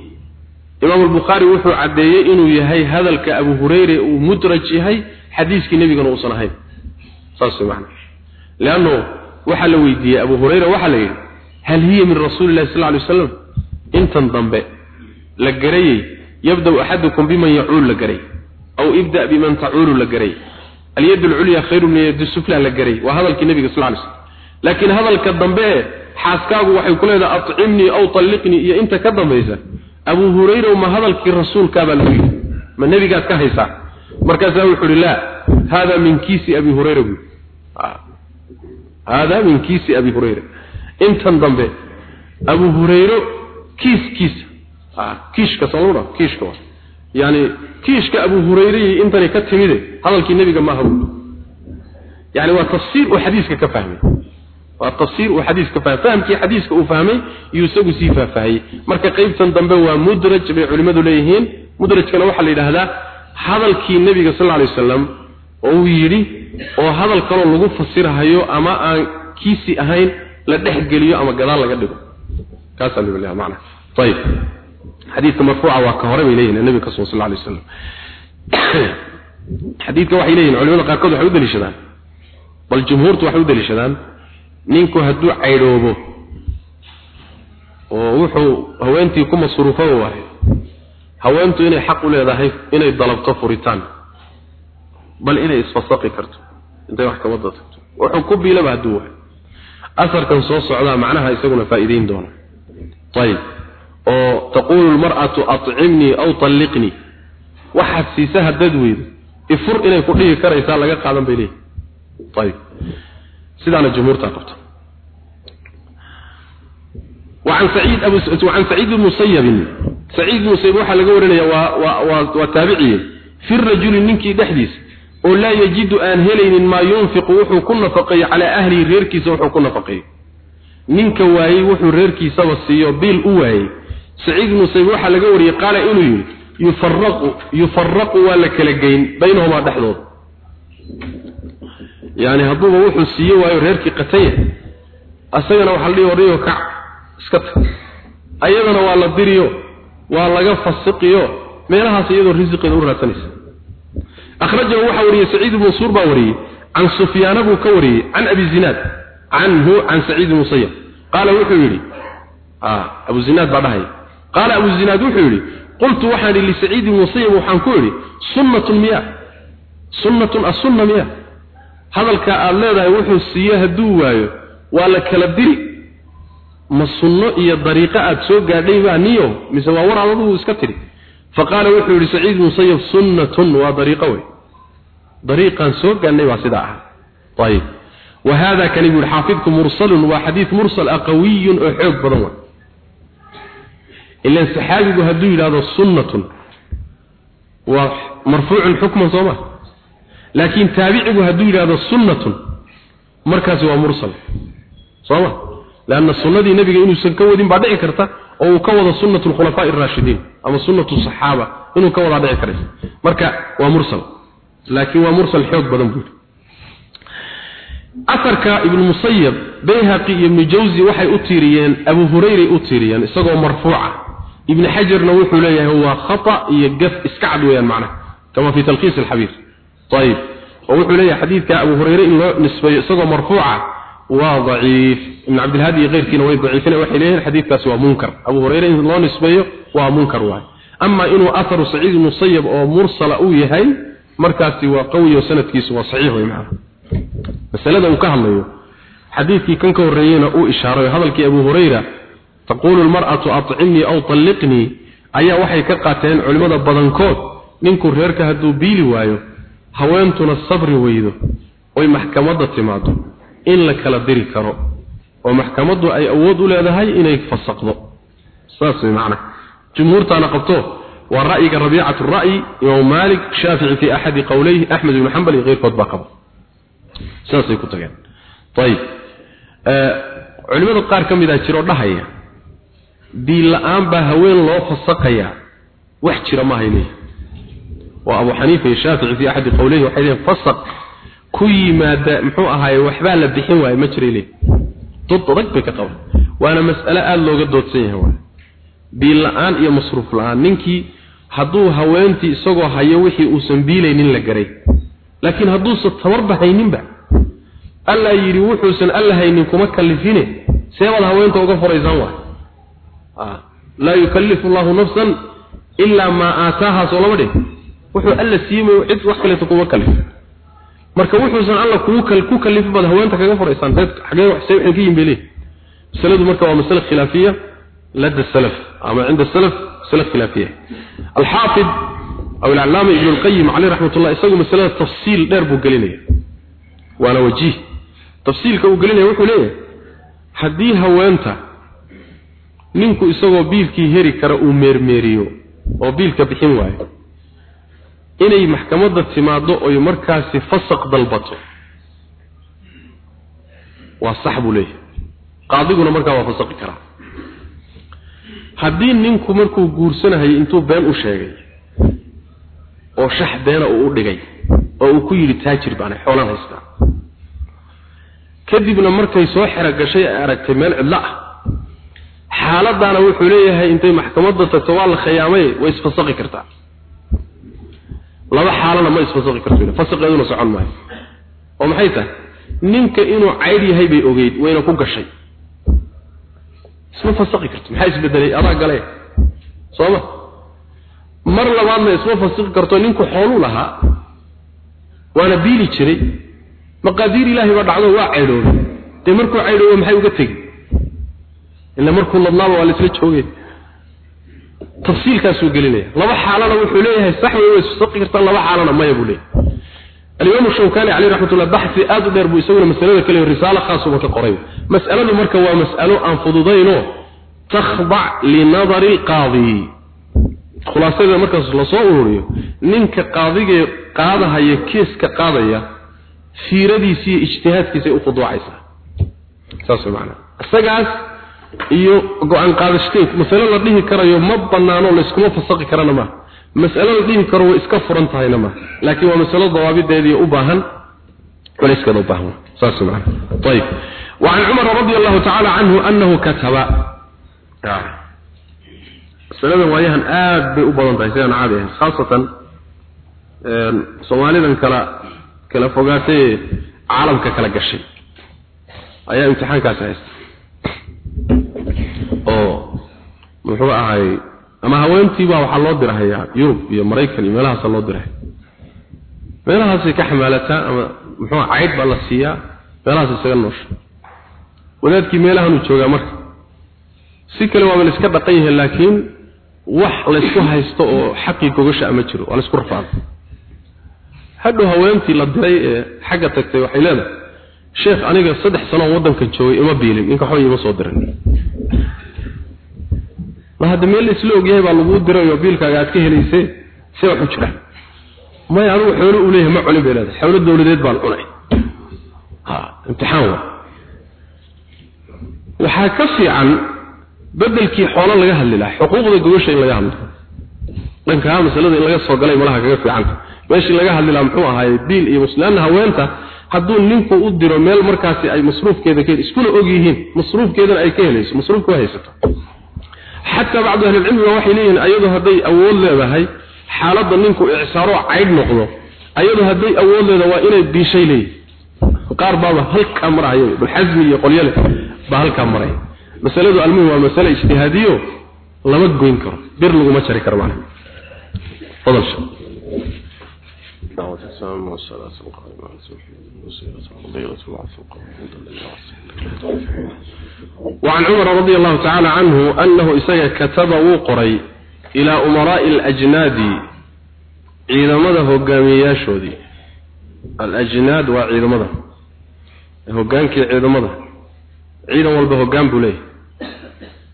imaamu albukhaari wuxuu caddeeyey inuu yahay hadalka abu hureyre uu mudraj yahay xadiiskii nebigana uusan ahayn. Saas man leanno waxaa la weydiiyey abu hureyra waxaa la yidhi hal hiya min rasuuli illahi sal ly waslam intan dambe la garayey yabda axadukum biman yacuul la garay aw ibda biman tacuulu la garay alyad alculya khayru min yadi sufla la garay. Waa hadalkii nabiga sal lay slam laakiin hadalka dambe xaaskaagu waxay ku leedahay acimnii aw talliqnii iyo inta ka dambaysa abu hurayra ma hadalkii rasuulkaabaa lagu yidhi. Ma nebigaad ka haysaa markaasaa wuxuu uhi laa hada min kiisi abi hurayra buu hada min kiisi abi hurayra. Intan dambe abu hurayro kiiskiisa. Kiishka soo kiishka waa yani kiishka abu hurayre intani ka timide hadalkii nabiga ma hawo yani waa tafsiir uu xadiiska ka fahmay. Waa tafsiir uu xadiiska fahmay. Fahamkii xadiiska uu fahmay iyo isagu sii faahfaahiyey marka qaybtan dambe waa mudraj bay culimadu leeyihiin. Mudrajkana waxaa la yidhaahdaa hadalkii nabiga sal alay wasalam oo uu yidhi oo hadal kaloo lagu fasirahayo ama aan kiisi ahayn la dhex geliyo ama gadaal laga dhigo. Kaasaa la macna. Ayib xadiidka marfuuca waa ka hore bay leeyihiin nabiga sal sal alay wasalam xadiidka waxay leeyihiin culimada qaarkood waxay u daliishadaan bal jumhuurtu waxay u daliishadaan ninku hadduu caydhoobo oo wuxuu haweentii ku masruufo waayo haweentu inay xaq u leedahay inay dalabto furitaan bal inay isfasaqi karto intay wax kaba dadto wuxuu ku biilaba hadduu waayo asarkan soo socdaa macnaha isaguna faa'iideyn doona. Ayib oo taquulu lmar'atu acimnii aw talliqnii waxaad siisa haddaad weydo ifur inay ku dhihi karaysaa laga qaadan bay leeyihi ayib sidaana jumhuurtaa qabta وعن سعيد أبو س... وعن سعيد بن مسيب سعيد بن مسيب waxa laga warinaya waa waa waa taabici fi rajul ninki dhaxdiis oo la yajidu aan helaynin ma yunfiqu wuxuu ku nafaqay ala ahli reerkiisa wuxuu ku nafaqay ninka waayay wuxuu reerkiisa wasiyo bil u waayay saciid ibnu sayb waxaa laga wariyey qaala inuu yidhi yufaraqu yufaraqu waa la kala geyn baynahumaa dhexdooda yani hadduuba wuxuu siiye waayo reerkii qataya isagana waxaa la dhihi odhayo kac iska tag. Ayadana waa la diriyo waa laga fasiqiyo meelahaas iyadoo risiqeeda u raadsanaysa. Akhrajahu waxaa wariyey saciid ibnu suur baa wariyey can sufyaana buu ka wariyey can abi zinaad canhu can saciid ibnu sayab qaala wuxuu yidhi abu zinaad baa dhahaya qaala abu zinaad wuxuu yidhi qultu waxaan li saciid ibn musayyab waxaan ku yidhi sunnatun miya sunnatun as-sunna miya. Hadalka aad leedahay wuxuu siiye hadduu waayo waa la kala diri ma sunno iyo dariiqo aad soo gaadhay baa niyo mise waa war adadu iska tiri faqaala wuxuu yidhi saciid musayab sunnatun waa dariiqo wey. Dariiqaan soo gaadhnay baa sidaa ah ayib. Wa hada kani buu xaafidku mursalun waa xadiid mursal ah qawiyun oo xoog badan waa ilan saxaabigu hadduu yidhaahdo sunnatun waa marfuucun xukman soo ma laakiin taabicigu hadduu yidhaahdo sunnatun markaasi waa mursal soo ma لأن السنة النبي إنه سنكودين بعد كرتا أو كوض سنة الخلفاء الراشدين أما سنة الصحابة إنه كوض بعد كرتا مركا ومرسل لكن ومرسل حيوك بدن بود أثرك ابن مصيب بيهقي ابن جوزي وحي أتيريان أبو هريري ibn hajarna wuxuu leeyahay waa khata iyo gaf iska cad weeyaan macnaha. Kama fi talqis al-habir tayib. Wuxuu leeyahay xadiidka abu hurayra in loo nisbeeyo isagoo marfuuca waa daciif. Ibn abd al-hadi qeyrkiina way daciifina waxa leeyahay xadiidkaas waa munkar. Abu hurayra in loo nisbeeyo waa munkar waay ama inuu atharu sa'id musayyib oo mursala u yahay markaasi waa qawi oo sanadkiisu waa sahih way macnaha. Masalada uu ka hadlayo taqulu almar'atu at'imni aw talliqni. Ayaa waxay ka qaateen culimada badankood ninku reerka hadduu biili waayo haweentuna sabri weydo oy maxkamadda timaado in la kala diri karo oo maxkamaddu ay awood u leedahay inay fasaqdo. Saas way macna jumhuurtaana qabto waa ra'yiga rabiicatu ra'yi imaam malik shaafici fi axadi qowlayhi axmed ibn xambal iyo keyrkood baa qaba. Saasay ku qaar ka mid a jiroo diin la'aan baa haween loo fasaqayaa wax jira maahay leeyihi waa abu xaniifa iyo shaafici fi axadi qowlayhi waxay leeyihiin fasaq ku yimaada muxuu ahaaye waxbaa la bixin waaye ma jiray leeyihi dad adag bay ka qaban waana mas'ale aada looga doodsan yahay waay biil la'aan iyo masruuf la'aan. Ninkii hadduu haweentii isagoo hayo wixii uusan biilaynin la garay. Laakiin hadduusan tabarba hayninba alla yidhi wuxuusan alla haynin kuma kalifine seebaad haweenta uga furaysaan waay laa yukallifu allahu nafsan ilaa maa aataaha soo lama dhih wuxuu alla siimayo cid wax kaleeto kuma kalif marka wuxuusan alla ku kalifin baad haweenta kaga furaysaan reed xagee wax say waxay ka yihiin bay leeyihiin masaladu marka waa masale khilaafiya salaf ama cinda salaf masale khilaafiya. Alxaafid aw alcalaama ibn alqayim caleyh raxmat ullah isagu masalada tafsiil dheer buu gelinaya. Waana wajiih. Tafsiilka uu gelinaya wuxuu leeyahay haddii haweenta ninku isagoo biilkii heri kara uu meermeeriyo oo biilka bixin waayo. Inay maxkamadda timaado oy markaasi fasaq dalbato. Waa sax buu leeyahay. Qaadiguna markaa waa fasaqi karaa. Haddii ninku markuu guursanahayo intuu been u sheegay oo shax beena uu u dhigay oo uu ku yidhi taajir baana xoolan haystaa. Kadibna markay soo xero gashay ay aragtay meel cidlo ah xaaladaana wuxuu leeyahay intay maxkamadda tagto waa la khiyaamay way isfasaqi kartaa. Laba xaalana ma isfasaqi karto fasaqeeduna socon maayo. Oo maxay tahay ninka inuu caydh yahay bay ogeyd wayna ku gashay. Isma fasaqi karto maxaa isbedelay? Adaa gale. Sooma? Mar labaadna isma fasaqi karto ninku xooluu lahaa waana biili jiray. Maqaadiir ilaahay baa dhacdo waa caydhoobay dee markuu caydhoobo maxay uga tegi ila markuu ladnaaba waa laisla joogay tafsiilkaasuu gelinaya laba xaalana wuxuu leeyahay sax way way isfasaqi kartaa laba xaalana maya buu leeyahay الإمام الشوكاني عليه رحمة الله بحث آد دير بو يسوي مسألة كله رسالة خاصة وكقريب مسألة مركة ومسألة أن فضضينه تخضع لنظر القاضي خلاصة إذا مركز لصوره ننك قاضي قاضها يكيس كقاضية في رديسي اجتهاد كيسي أخضوا عيسى ساسو معنا السقاس iyo go'aan qaadashteed mas'alo la dhihi karayo ma banaano la iskuma fasaqi karana maa mas'alo la dhihi karo way iska furan tahayna maa laakiin waa mas'alo dawaabideedii u baahan wala u baahan. Saas subhana tayib. Wa an umar radiyallahu ta'ala anhu annahu kataba. Ah. Salada waayahan aad bay u badan tahay sidaan caadi ahayn. Khaasatan Soomaalidan kala kala fogaatay caalamka kala gashay. Ayaa imtixaankaas haystay muxuu ahay ama haweentii baa waxaa loo dirahayaa yurub iyo maraykan iyo meelahaasa loo dirahay meelahaasay ka xamaalataa ama muxuu cayd baa la siiyaa meelahaas isaga noosha. Wadaadkii meelahanuu joogaa marka. Si kale waaba la iska dhaqan yahay laakiin wax laysku haysto oo xaqii gogasha ama jiro waa laysku rafaaday hadhow haweentii la diray ee xagga tagtay waxay leedahay sheekh aniga saddex sano waddankan joogay ima biilin ninka waxba ima soo dirin ma hadda meel isla ogyahay baa lagu diray oo biilkaaga aad ka helaysay see waxu jira. Maya anigu xoolo u ma cunin bay leedahay. Xoolo dawladeed baan cunay. Ha imtixaan waa. Waxaa ka fiican bedelkii xoolo laga hadli lahaa xuquuqda gobasha in laga hadlo. Dhankaa masalada in laga soo galay malaha kaga fiicanta meeshii laga hadli lahaa muxuu ahaaye biil iyo muslimaanna haweenta hadduu ninku u diro meel markaasi ay masruufkeeda ka iskuna og yihiin masruufkeedana ay ka helayso masruufka waa haysato xataa bacdu ahlilcilmiga waxay leeyihiin ayadoo hadday awood leedahay xaaladda ninku icsaaro caydh noqdo ayadoo hadday awood leedahay waa inay biishay leeyihiin qaar baaba halkaa maraya bulxasmi iyo qolyale baa halkaa maraya masaladu almuhim waa masale ijtihaadiyo lama goyn karo bir laguma jari karo sheekh دعوة السلام والصلاة القائمة وعن عمر رضي الله تعالى عنه أنه إساق كتب وقري إلى أمراء الأجناد عيد مدى هقامي ياشودي الأجناد وعيد مدى هقامك عيد مدى عيد والبه هقام بليه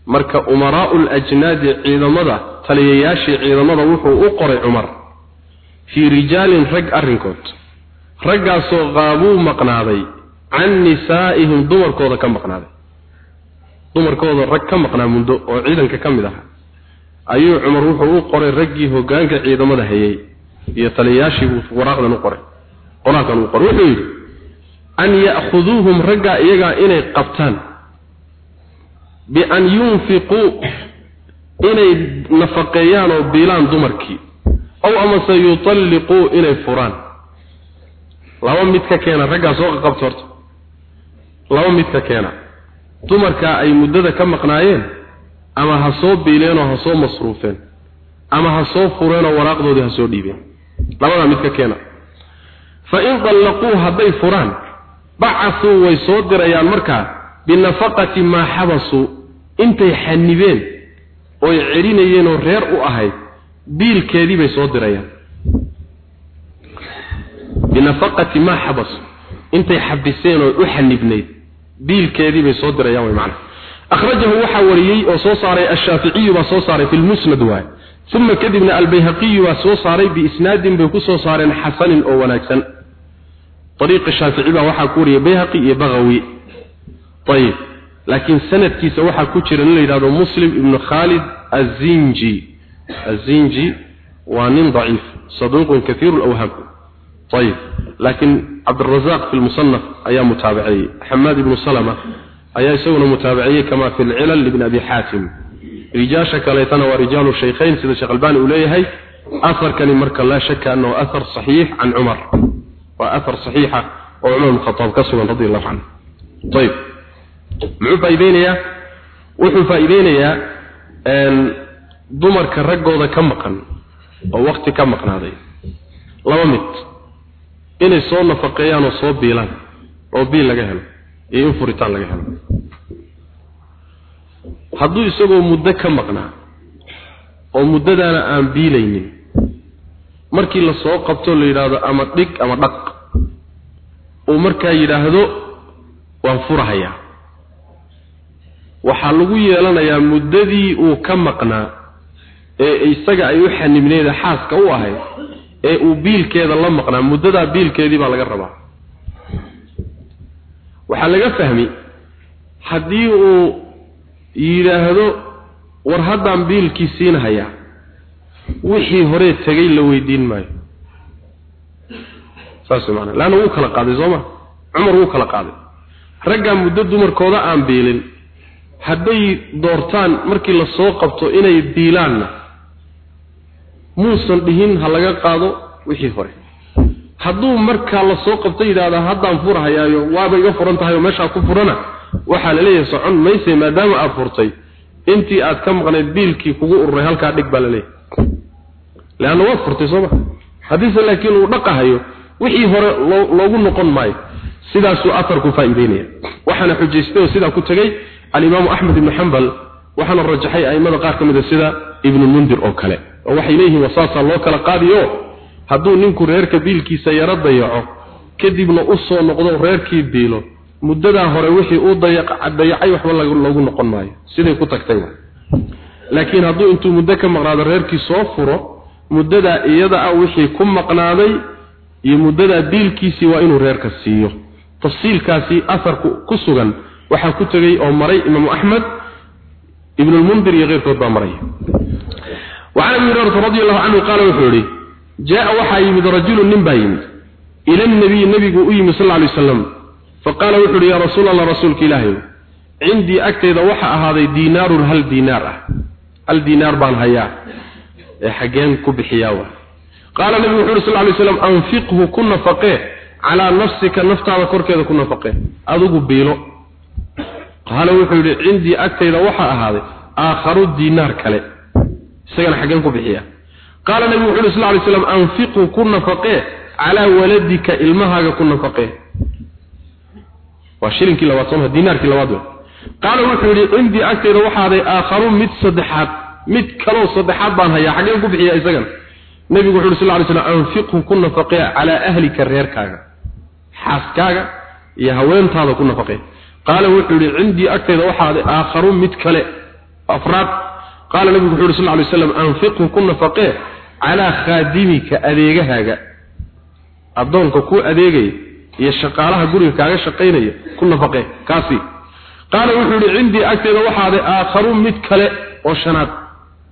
مرك أمراء الأجناد عيد مدى تليياشي عيد مدى وحو أقري عمر fii rijaalin rag arrinkood. Raggaasoo qaabuu maqnaaday can nisaa'ihim dumarkooda ka maqnaaday. Dumarkooda rag ka maqnaa muddo oo ciidanka ka mid aha ayuu cumar wuxuu u qoray raggii hoggaanka ciidamada hayay iyo taliyayaashii buu waraaqdan u qoray. Qoraalkan uu qoray wuxuu yidhi an ya'khuduuhum raggaa iyagaa inay qabtaan bian yunfiquu inay nafaqeeyaan oo biilaan dumarkii aw amase yutalliquu inay furaan. Laba mid ka keena raggaa soo qaqabta horta. Laba mid ka keena. Dumarkaa ay muddada ka maqnaayeen ama ha soo biileenoo ha soo masruufeen ama ha soo fureenoo waraaqdoodii ha soo dhiibeen. Labadaa mid ka keena. Fa in dallaquu hadday furaan bacasuu way soo dirayaan markaa binafaqati maa xabasuu intay xanibeen oy celinayeenoo reer u ahayd biilkeedii bay soo dirayaan. Binafaqati maa xabas. Intay xabiseen oo u xanibnayd biilkeedii bay soo dirayaan way macna. Akhrajahu waxaa wariyey oo soo saaray ashaaficiyu baa soo saaray fi lmusnad waay. Uma kadibna albayhaqiyu baa soo saaray biisnaadin bay ku soo saareen xasanin oo wanaagsan. Ariiqa shaafici baa waxaa ku wariyay bayhaqi iyo bagawi ayib laakiin sanadkiisa waxaa ku jira nin la yidhahdo muslim ibnu khaalid azinji الزنجي وانين ضعيف صدوق كثير الأوهام طيب لكن عبد الرزاق في المصنف أيام متابعي حماد بن سلمة ayaa isaguna mutaabiciyey kama fi lcilal libni abi xaatim rijaasha kaleetana waa rijaalu shaykhayn sida sheekh albani uu leeyahay aharkani marka laa shaka annahu ahar saxiix can cumar waa ahar saxiixa oo cumar bn khataab ka sugan radi allahu dumarka raggooda ka maqan oo wakti ka maqnaaday laba mid inay soo nafaqeeyaan oo soo biilaan oo biil laga helo iyo in furitaan laga helo. Hadduu isagoo muddo ka maqnaa oo muddadaana aan biilaynin markii la soo qabto la yidhaahdo ama dhig ama dhaq uu markaa yidhaahdo waan furahayaa. Waxaa lagu yeelanayaa muddadii uu ka maqnaa ee isaga ay u xanibneeda xaaska u ahayd ee uu biilkeeda la maqnaa muddadaa biilkeedii baa laga rabaa. Waxaa laga fahmi haddii uu yidhaahdo war haddaan biilkii siinhayaa wixii horee tegay la weydiin maayo. Saas maana laanna wuu kala qaaday sooma cumar wuu kala qaaday. Raggaa muddo dumarkooda aan biilin hadday doortaan markii la soo qabto inay biilaanna muusan dhihin ha laga qaado wixii hore. Hadduu markaa la soo qabto yidhaahdaa haddaan furhayaayo waaba iga furan tahay oo meeshaa ku furana. Waxaa la leeyahay socon mayse maadaama aad furtay. Intii aad ka maqnayd biilkii kugu ururay halkaa dhig baa la leeyahay. Leanna waad furtay sooma haddiise laakiin uu dhaqahayo wixii hore loogu noqon maayo sidaasuu atarku faa'iideynaya waxaana xujaystay oo sidaa ku tegey alimaamu axmed ibnu xambal waxaana rajaxay a'immada qaar ka mid a sida ibnulmundir oo kale oo waxay leeyihiin wasaasaa loo kala qaadiyo. Hadduu ninku reerka biilkiisa yaro dayaco kadibna u soo noqdo reerkii biilo muddadaa hore wixii uu dayacay waxba loogu noqon maayo. Siday ku tagtay laakiin hadduu intuu muddo ka maqnaado reerkii soo furo muddadaa iyada ah wixii ku maqnaaday iyo muddadaa biilkiisii waa inuu reerka siiyo. Tafsiilkaasi aharku ku sugan waxaa ku tegey oo maray imaamu axmed ibnulmundir iyo keyrkood baa maray wacan abi hurayrata radi allahu canhu qaala wuxuu yihi jaa waxaa yimid rajulun nin baa yimid ila nabiyi nabigu u yimid sal lay slam faqaala wuxuu yihi yaa rasuul allah rasuulka ilaahay cindii agteyda waxa ahaaday diinaarun hal diinaar ah. Hal diinaar baan hayaa ee xaggeen ku bixiyaa wa qaala nabigu wuxu uhi sal lay slam anfiqhu ku nafaqee calaa nafsika naftaada korkeeda ku nafaqee adigu biilo. Qaala isagana xaggeen ku bixiya. Qaala nabigu wuxu uhi sal lay slam anfiqhu ku nafaqee calaa waladika ilmahaaga ku nafaqee waa shilinkii labaad sooma diinaarkii labaad wey qaala wuxuu yidhi cindii agtayda waxaaday aakharu mid saddexaad mid kaloo saddexaad baan hayaa xaggeen ku bixiya isagana nabigu wuxu uhi sal lay slam anfiqhu ku nafaqee calaa ahlika reerkaaga xaaskaaga iyo haweentaada ku nafaqee qaala wuxuu yihi cindii agtayda waxaad aakharu mid kale afraad qaala nabigu wuxu yhi sal lay slam anfiqhu ku nafaqee calaa khaadimika adeegahaaga. Addoonka ku adeegaya iyo shaqaalaha guriga kaaga shaqaynaya ku nafaqee kaasi. Qaala wuxuu yihi cindii agtayda waxaaday aakharu mid kale oo shanaad.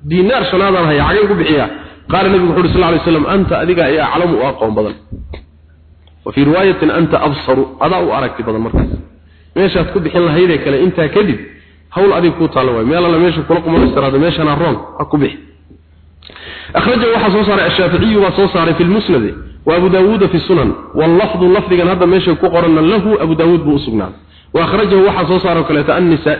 Diinaar shanaadaan haya xageen ku bixiyaa. Qaala nabigu wuxu uhi sal lay slam anta adiga ee aclamu u aqoon badan. Wa fii riwaayatin anta absaru adaa u aragti badan markaas. Meeshaad ku bixin lahaydee kale intaa kadib hawl adig kuu taalla waay. Meel alla meesha kula qumaystiraado meeshana roon ha ku bixi. Akhrajahu waxaa soo saaray baa soo saaray fi lmusnadi wa abu daawuuda fi sunan. Wallafdu lafdigan hadda meesha ku qoranna lahu abu daawuud buu usugnaaday wa akhrajahu waxaa soo saaray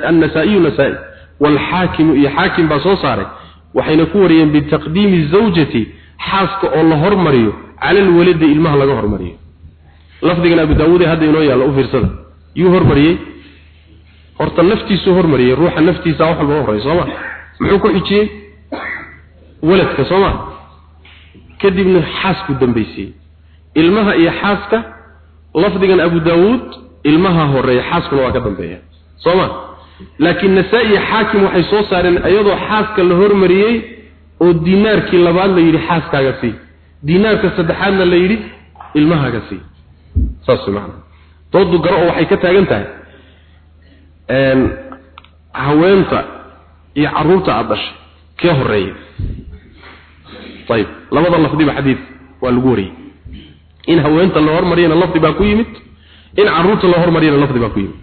annasaa'iyu nasaa-i waalxaakimu iyo xaakim baa soo saaray waxayna ku wariyeen bitaqdiimi zawjati xaaska oo la hormariyo cala alwaladi ilmaha laga hormariyo. Lafdigan abu daawuud ee hadda inoo yaallo u fiirsada. Yuu hormariyey horta naftiisuu hormariyey ruuxa naftiisa wax walba horey sooma muxuu ku xijiyey? Waladka sooma kadibna xaasku dambaysiiyey ilmaha iyo xaaska lafdigan abu daawuud ilmaha horreeya xaaskuna waa ka dambeeya. Sooma laakiin nasaa-i xaakim waxay soo saareen iyadoo xaaska la hormariyey oo dinaarkii labaad la yidhi xaaskaaga sii. Dinaarka saddexaadna la yidhi ilmahaaga sii. Saas macana doodu garo oo waxay ka taagan tahay haweenta iyo carruurta aada dhashay kee horreeya ayib labada lafdiba xadiid waa lagu wariyey. In haweenta la hormariyana lafdi baa ku yimid in carruurta la hormariyana lafdi baa ku yimid.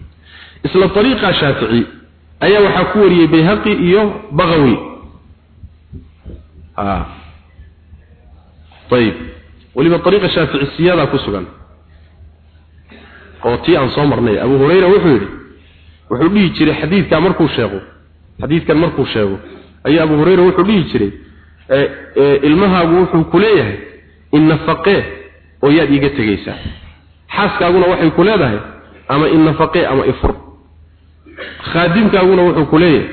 Isla ariiqa shaafici ayaa waxaa ku wariyey bayhaqi iyo baqawi ayib weliba ariiqa shaaficisiyadaa ku sugan. Oo tii aan soo marnay. Abu hurayra wuxuu yidhi wuxuu dhihi jiray xadiidkaa markuu sheego. Xadiidkan markuu sheego ayaa abu hurayra wuxuu dhihi jiray ilmahaagu wuxuu ku leeyahay innafaqee oo yaad iiga tegaysaa. Xaaskaaguna waxay ku leedahay ama innafaqee ama ifur khaadimkaaguna wuxuu ku leeyahay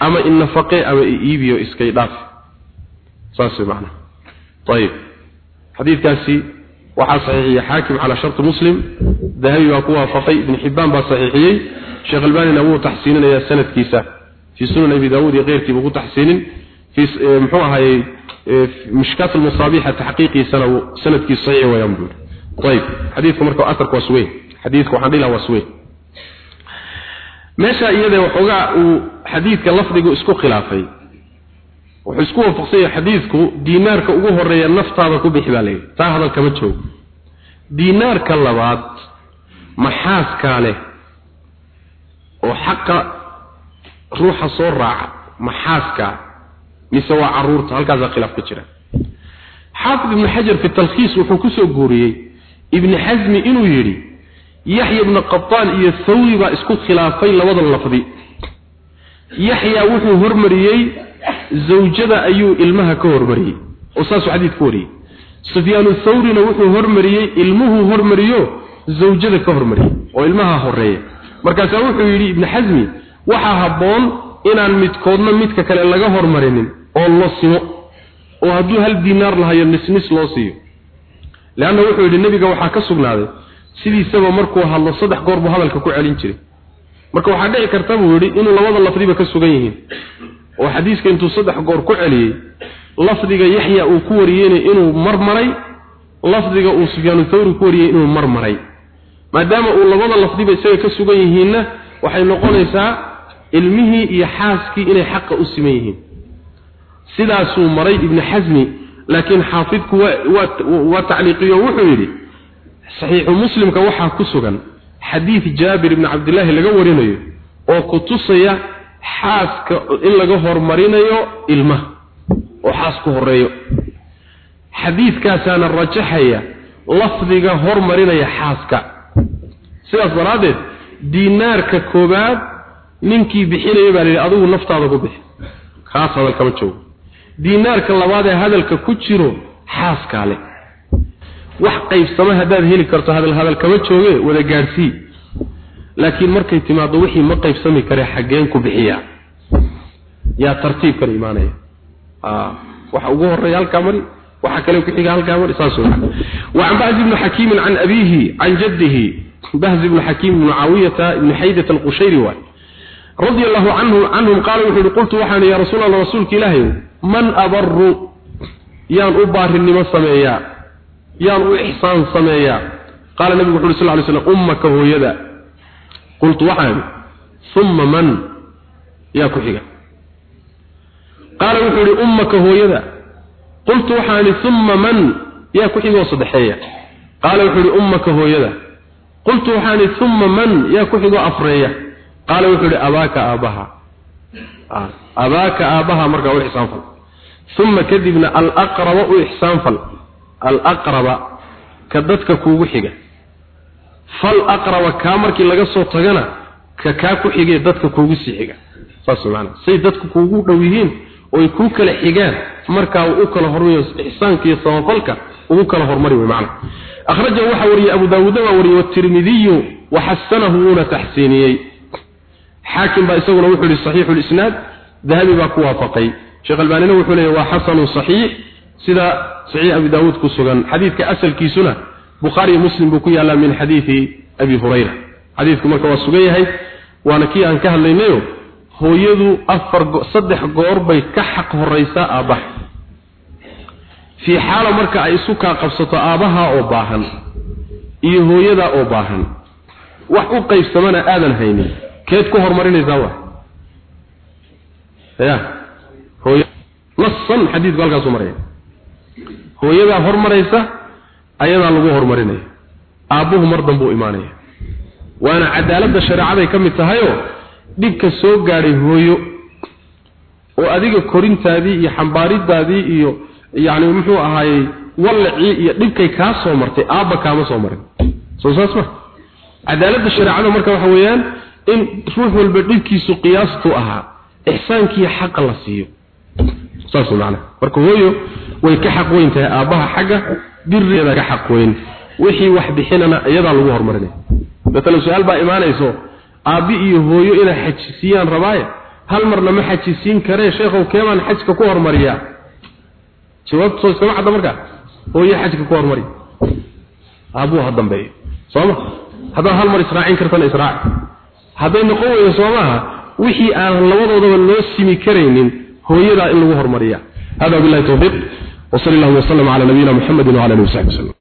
ama innafaqee ama iibiyo iskay dhaaf. Saas way macnaha ayib xadiidkaasi waxaa saxiixiyey xaakim calaa sharti muslim. Dahabi baa ku waafaqay ibn xibbaan baa saxiixiyey sheekh albanina wuu taxsiininayaa sanadkiisa. Fii sunan abi daawuud iyo keyrkiiba ku taxsiinin. Fii muxuu ahaayey mishkaat almasaabixa taxqiiqiisana sanadkiisu saxiix weeyaan buu ayib xadiidku marka asarku waa suweyn xadiidku waxaan dhihi lahaa waa suweyn meesha iyada waxoogaa uu xadiidka lafdigu isku khilaafay wuxuu isku waafaqsan yahay xadiidku diinaarka ugu horreeya naftaada ku bixi baa yidhi. Taa hadal kama joogo. Diinaarka labaad maxaaskaa leh oo xaqa ruuxa soo raaca maxaaskaa mise waa carruurta halkaasaa khilaaf ka jira. Xaafid ibnu xajar fi talkhiis wuxuu ku soo guuriyey ibni xasmi inuu yidhi yaxya ibnu qataan iyo thawri baa isku khilaafay labada lafdi. Yaxya wuxuu hormariyey zawjada ayuu ilmaha ka hormariyey. Oo saasuu xadiidku wariyey. Sufyaanu thawrina wuxuu hormariyey ilmuhuu hormariyo zawjada ka hormariyey oo ilmaha horreeya markaasaa wuxuu yidhi ibnu xasmi waxaa habboon inaan midkoodna midka kale laga hormarinin oo lo simo oo hadduu hal diinaar lahayo nisnis loo siiyo. Leanna wuxuu yidhi nebiga waxaa ka sugnaaday sidiisaba markuu hadlo saddex goor buu hadalka ku celin jiray. Marka waxaa dhici karta buu yidhi inuu labada lafdiba ka sugan yihiin oo xadiiska intuu saddex goor ku celiyey lafdiga yaxya uu ku wariyeyna inuu marmaray lafdiga uu sufyaanu thawri ku wariyey inuu marmaray. Maadaama uu labada lafdiba isaga ka sugan yihiinna waxay noqonaysaa ilmihii iyo xaaskii inay xaqa u siman yihiin. Sidaasuu maray ibnu xasmi laakiin xaafidku waa tacliiqiyo wuxuu yidhi saxiixu muslimka waxaa ku sugan xadiid jaabir ibni cabdillaahi laga warinayo oo ku tusaya xaaska in laga hormarinayo ilmaha oo xaas ku horeeyo xadiidkaasaana rajaxaya lafdiga hormarinaya xaaska. Sidaas daraaddeed diinaarka koobaad ninkii bixinaya baa layidhi adigu naftaada ku bixi. Kaas hadal kama joogo diinaarka labaad ee hadalka ku jiro xaaskaa leh wax qaybsama haddaad heli karto hadal hadal kama jooge wada gaadhsii laakiin markay timaado wixii ma qaybsami kare xaggeen ku bixiyaa yaa tartiibkan imaanaya. Waxa ugu horreeya halkaa mari waxa kale ku xiga halkaa mari saas weeyaan wa an ba'z ibn hakim an abihi an jaddihi bahz ibn hakim ibn muawiyah ibn haydah al-qushayri wa radiyallahu anhu anhum qala wuxuu qultu waxaan ya rasuul allah rasuulka ilaahay man abarru yaan u baarinimo sameeya yaan u ihsaan sameeya. Qala nabigu wuxuu sallallahu alayhi wasallam ummaka hooyada qultu waxaan thumma man yaa ku xiga. Qaala wuxuu yidhi ummaka hooyada qultu waxaan idhi uma man yaa ku xigoo saddexeeya. Qaala wuxuu yidhi ummaka hooyada qultu waxaan idhi uma man yaa ku xigoo afreeya. Qaala wuxuu yidhi abaaka aabbaha abaaka aabbaha markaa u ixsaanfal uma kadibna alaqraba u ixsaanfal alaqraba ka dadka kuugu xiga fal aqraba kaa markii laga soo tagana ka kaa ku xigee dadka kuugu sii xiga. Saas maana say dadku kuugu dhow yihiin oo ay ku kala xigaan markaa u kala hormayo ihsaanka iyo samafalka ugu kala hormari way macna. Akhraja waxa wariye abu daawud waa wariye tirmidhi wa hasanahu wa tahsiniyay xaakim baa isaguna wuxuu yiri sahih al-isnad dahabi baa ku waafaqay. Sheekh albanina wuxuu leeyahay waa hasan sahih sida sahih abu daawud ku sugan xadiidka asalkiisuna bukhari muslim buu ku yaalla min xadiisi abi hurayra. Xadiidku marka waa sugan yahay waana kii aan ka hadlaynayo hooyadu afar saddex goor bay ka xaq horeysaa aabbaha fii xaalo marka ay isu kaa qabsato aabbaha oo baahan iyo hooyada oo baahan wax u qaybsamana aadan haynin keed ku horumarinaysaa wa ya hooy nasan xadiidku halkaasu maraya. Hooyadaa hormaraysa ayadaa lagu horumarinaya aabbuhu mar danbuu imaanaya. Waana cadaaladda shareecaday ka mid tahayoo dhibka soo gaadhay hooyo. Oo adiga korintaadii iyo xambaaridaadii iyo yacni muxuu ahaayey wallacii iyo dhibkay kaa soo martay aabba kaama soo marin. Soo saas ma. Cadaaladda shareecada marka waxa weeyaan in ruux walba dhibkiisu qiyaastu ahaa ixsaankiiyo xaqa la siiyo. Saas macna. Marka hooyo way ka xaq weyn tahay aabbaha xagga direeda ka xaqweyn wixii wax bixinana iyadaa lagu horumarinaya maalan su'aal baa imaanayso aabbi iyo hooyo inay xajisiiyaan rabaaye hal marna ma xajisiin karee sheekhow keebaan xajka ku hormariyaa jawaabtu soo iskama cadda markaa hooyo xajka ku hormari. Aabuu ha dambeeyo. Sooma haddaad hal mar israacin kartana israac. Hadday noqon weydo soomaha wixii aan labadoodaba loo simi karaynin hooyadaa in lagu hormariya. Hada bilahi tawfiiq. وصلى الله وسلم على نبينا محمد وعلى اله وصحبه وسلم